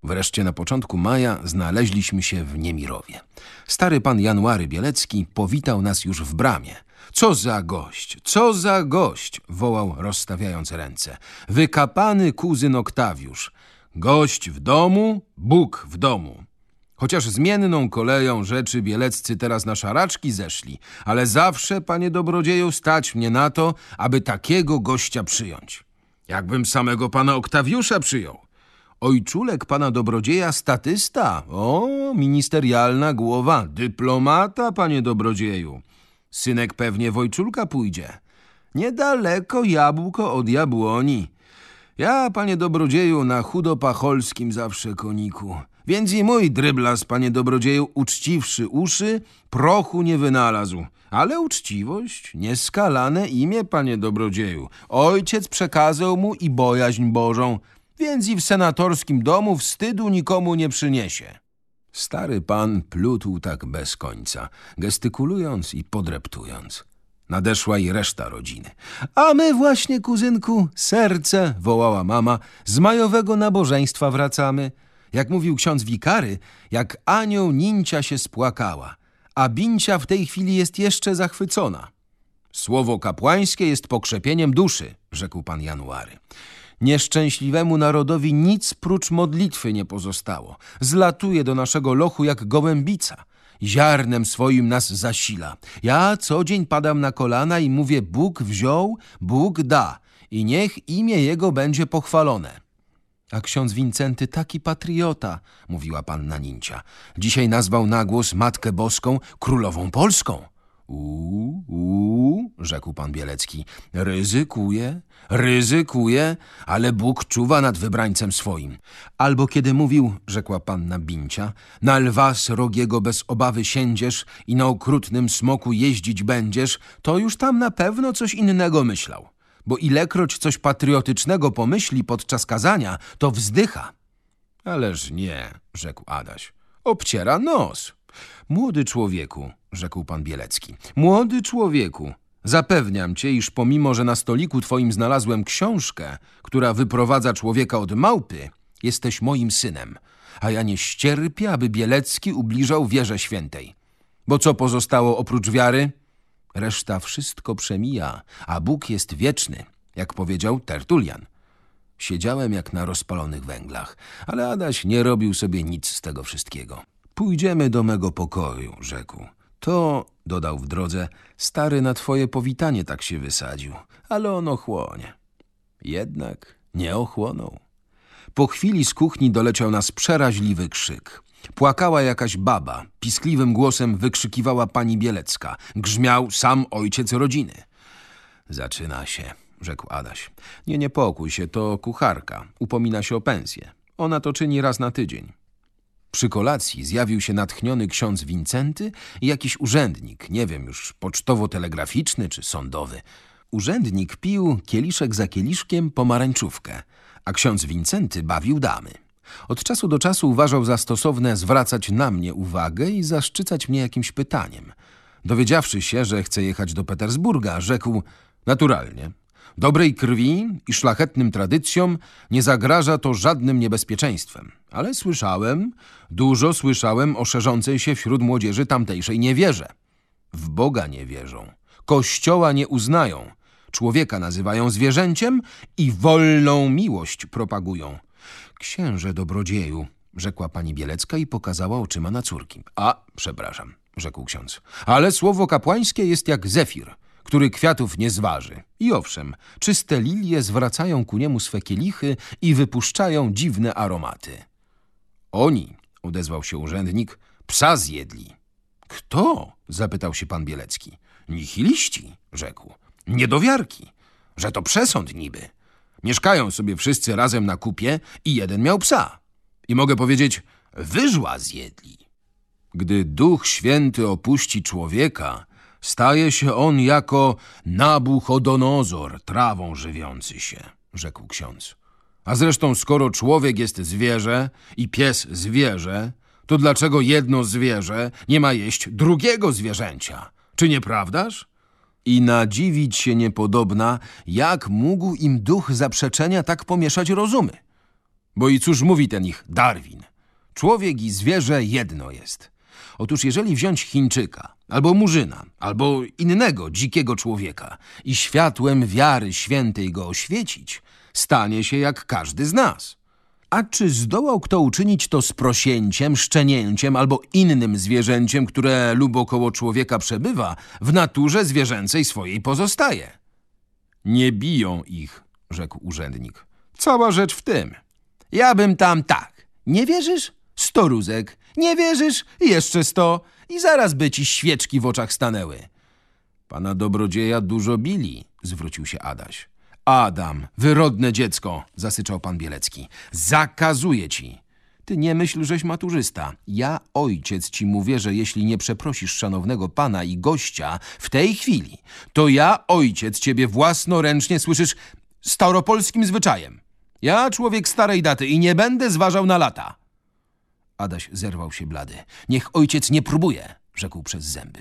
Wreszcie na początku maja znaleźliśmy się w Niemirowie. Stary pan January Bielecki powitał nas już w bramie. Co za gość, co za gość, wołał rozstawiając ręce. Wykapany kuzyn Oktawiusz. Gość w domu, Bóg w domu. Chociaż zmienną koleją rzeczy bieleccy teraz na szaraczki zeszli, ale zawsze, panie dobrodzieju, stać mnie na to, aby takiego gościa przyjąć. Jakbym samego pana Oktawiusza przyjął. Ojczulek pana dobrodzieja statysta. O, ministerialna głowa. Dyplomata, panie dobrodzieju. Synek pewnie wojczulka pójdzie. Niedaleko jabłko od jabłoni. Ja, panie dobrodzieju, na chudopacholskim zawsze koniku. Więc i mój dryblas, panie dobrodzieju, uczciwszy uszy, prochu nie wynalazł. Ale uczciwość, nieskalane imię, panie dobrodzieju. Ojciec przekazał mu i bojaźń Bożą więc i w senatorskim domu wstydu nikomu nie przyniesie. Stary pan plutł tak bez końca, gestykulując i podreptując. Nadeszła i reszta rodziny. A my właśnie, kuzynku, serce, wołała mama, z majowego nabożeństwa wracamy. Jak mówił ksiądz wikary, jak anioł Nincia się spłakała, a Bincia w tej chwili jest jeszcze zachwycona. Słowo kapłańskie jest pokrzepieniem duszy, rzekł pan January. Nieszczęśliwemu narodowi nic prócz modlitwy nie pozostało. Zlatuje do naszego lochu jak gołębica. Ziarnem swoim nas zasila. Ja co dzień padam na kolana i mówię Bóg wziął, Bóg da i niech imię Jego będzie pochwalone. A ksiądz Wincenty taki patriota, mówiła panna Nincia. Dzisiaj nazwał na głos Matkę Boską królową polską. Uuu, uu, rzekł pan Bielecki, ryzykuje, ryzykuje, ale Bóg czuwa nad wybrańcem swoim. Albo kiedy mówił, rzekła panna Bincia, na lwa srogiego bez obawy siędziesz i na okrutnym smoku jeździć będziesz, to już tam na pewno coś innego myślał. Bo ilekroć coś patriotycznego pomyśli podczas kazania, to wzdycha. Ależ nie, rzekł Adaś, obciera nos. Młody człowieku, rzekł pan Bielecki, młody człowieku, zapewniam cię, iż pomimo, że na stoliku twoim znalazłem książkę, która wyprowadza człowieka od małpy, jesteś moim synem, a ja nie ścierpię, aby Bielecki ubliżał wierze świętej. Bo co pozostało oprócz wiary? Reszta wszystko przemija, a Bóg jest wieczny, jak powiedział Tertulian. Siedziałem jak na rozpalonych węglach, ale Adaś nie robił sobie nic z tego wszystkiego. Pójdziemy do mego pokoju, rzekł. To, dodał w drodze, stary na twoje powitanie tak się wysadził, ale on ochłonie. Jednak nie ochłonął. Po chwili z kuchni doleciał nas przeraźliwy krzyk. Płakała jakaś baba, piskliwym głosem wykrzykiwała pani Bielecka. Grzmiał sam ojciec rodziny. Zaczyna się, rzekł Adaś. Nie niepokój się, to kucharka. Upomina się o pensję. Ona to czyni raz na tydzień. Przy kolacji zjawił się natchniony ksiądz Wincenty i jakiś urzędnik, nie wiem już, pocztowo-telegraficzny czy sądowy. Urzędnik pił kieliszek za kieliszkiem pomarańczówkę, a ksiądz Wincenty bawił damy. Od czasu do czasu uważał za stosowne zwracać na mnie uwagę i zaszczycać mnie jakimś pytaniem. Dowiedziawszy się, że chce jechać do Petersburga, rzekł naturalnie. Dobrej krwi i szlachetnym tradycjom nie zagraża to żadnym niebezpieczeństwem. Ale słyszałem, dużo słyszałem o szerzącej się wśród młodzieży tamtejszej niewierze. W Boga nie wierzą, kościoła nie uznają, człowieka nazywają zwierzęciem i wolną miłość propagują. Księże dobrodzieju, rzekła pani Bielecka i pokazała oczyma na córki. A, przepraszam, rzekł ksiądz, ale słowo kapłańskie jest jak zefir, który kwiatów nie zważy. I owszem, czyste lilie zwracają ku niemu swe kielichy i wypuszczają dziwne aromaty. Oni, odezwał się urzędnik, psa zjedli. Kto? zapytał się pan Bielecki. Nihiliści, rzekł. Niedowiarki, że to przesąd niby. Mieszkają sobie wszyscy razem na kupie i jeden miał psa. I mogę powiedzieć, wyżła zjedli. Gdy Duch Święty opuści człowieka, staje się on jako Nabuchodonozor, trawą żywiący się, rzekł ksiądz. A zresztą skoro człowiek jest zwierzę i pies zwierzę, to dlaczego jedno zwierzę nie ma jeść drugiego zwierzęcia? Czy nieprawdaż? I nadziwić się niepodobna, jak mógł im duch zaprzeczenia tak pomieszać rozumy. Bo i cóż mówi ten ich Darwin? Człowiek i zwierzę jedno jest. Otóż jeżeli wziąć Chińczyka, albo Murzyna, albo innego dzikiego człowieka i światłem wiary świętej go oświecić, stanie się jak każdy z nas. A czy zdołał kto uczynić to z prosięciem, szczenięciem albo innym zwierzęciem, które lub około człowieka przebywa, w naturze zwierzęcej swojej pozostaje? Nie biją ich, rzekł urzędnik. Cała rzecz w tym. Ja bym tam tak. Nie wierzysz? Sto rózek. Nie wierzysz? Jeszcze sto. I zaraz by ci świeczki w oczach stanęły. Pana dobrodzieja dużo bili, zwrócił się Adaś. Adam, wyrodne dziecko, zasyczał pan Bielecki. Zakazuję ci. Ty nie myśl, żeś maturzysta. Ja, ojciec, ci mówię, że jeśli nie przeprosisz szanownego pana i gościa w tej chwili, to ja, ojciec, ciebie własnoręcznie słyszysz staropolskim zwyczajem. Ja człowiek starej daty i nie będę zważał na lata. Adaś zerwał się blady. Niech ojciec nie próbuje, rzekł przez zęby.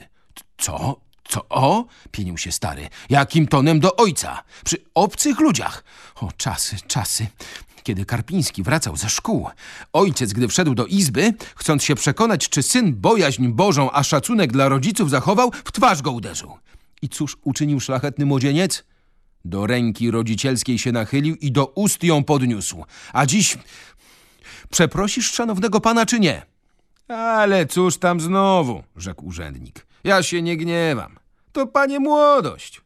Co? Co? O? Pienił się stary. Jakim tonem do ojca? Przy obcych ludziach. O, czasy, czasy. Kiedy Karpiński wracał ze szkół, ojciec, gdy wszedł do izby, chcąc się przekonać, czy syn bojaźń Bożą, a szacunek dla rodziców zachował, w twarz go uderzył. I cóż uczynił szlachetny młodzieniec? Do ręki rodzicielskiej się nachylił i do ust ją podniósł. A dziś przeprosisz szanownego pana, czy nie? Ale cóż tam znowu, rzekł urzędnik. Ja się nie gniewam. To panie młodość.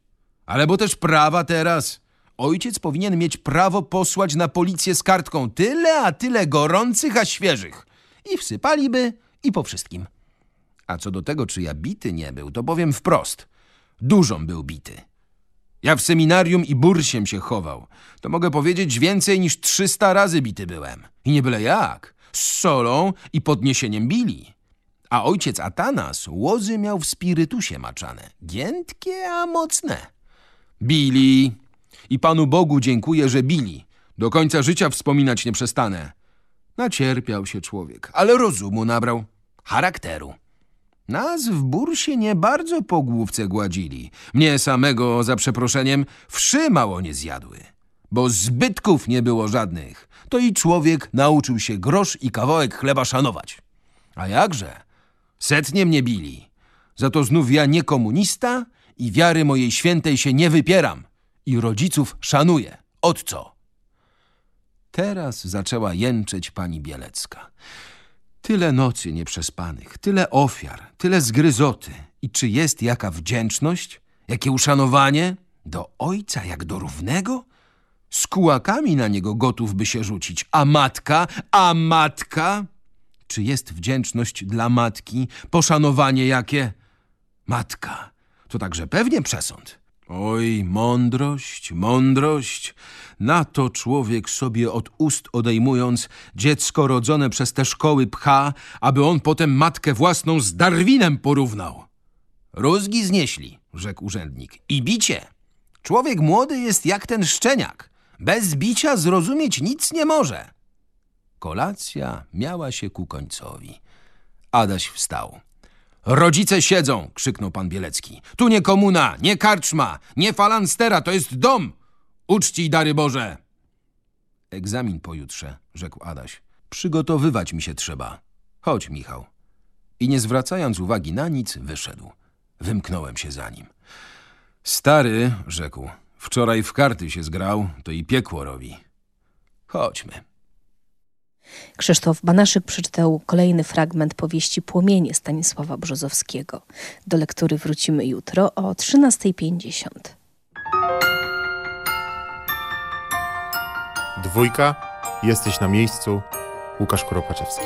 Ale bo też prawa teraz. Ojciec powinien mieć prawo posłać na policję z kartką tyle, a tyle gorących, a świeżych. I wsypaliby, i po wszystkim. A co do tego, czy ja bity nie był, to powiem wprost. Dużą był bity. Ja w seminarium i bursiem się chował. To mogę powiedzieć więcej niż 300 razy bity byłem. I nie byle jak. Z solą i podniesieniem bili. A ojciec Atanas łozy miał w spirytusie maczane. Giętkie, a mocne. Bili. I Panu Bogu dziękuję, że bili. Do końca życia wspominać nie przestanę. Nacierpiał się człowiek, ale rozumu nabrał. Charakteru. Nas w bursie nie bardzo po główce gładzili. Mnie samego, za przeproszeniem, wszy mało nie zjadły. Bo zbytków nie było żadnych. To i człowiek nauczył się grosz i kawałek chleba szanować. A jakże? Setnie mnie bili. Za to znów ja nie komunista i wiary mojej świętej się nie wypieram. I rodziców szanuję. Od co? Teraz zaczęła jęczeć pani Bielecka. Tyle nocy nieprzespanych, tyle ofiar, tyle zgryzoty. I czy jest jaka wdzięczność, jakie uszanowanie? Do ojca jak do równego? Z kułakami na niego gotów by się rzucić. A matka? A matka? Czy jest wdzięczność dla matki? Poszanowanie jakie? Matka. To także pewnie przesąd. Oj, mądrość, mądrość. Na to człowiek sobie od ust odejmując dziecko rodzone przez te szkoły pcha, aby on potem matkę własną z Darwinem porównał. Rózgi znieśli, rzekł urzędnik. I bicie. Człowiek młody jest jak ten szczeniak. Bez bicia zrozumieć nic nie może. Kolacja miała się ku końcowi. Adaś wstał. Rodzice siedzą, krzyknął pan Bielecki. Tu nie komuna, nie karczma, nie falanstera, to jest dom. Uczci dary Boże. Egzamin pojutrze, rzekł Adaś. Przygotowywać mi się trzeba. Chodź, Michał. I nie zwracając uwagi na nic, wyszedł. Wymknąłem się za nim. Stary, rzekł, wczoraj w karty się zgrał, to i piekło robi. Chodźmy. Krzysztof Banaszyk przeczytał kolejny fragment powieści Płomienie Stanisława Brzozowskiego. Do lektury wrócimy jutro o 13.50. Dwójka, jesteś na miejscu. Łukasz Kuropaczewski.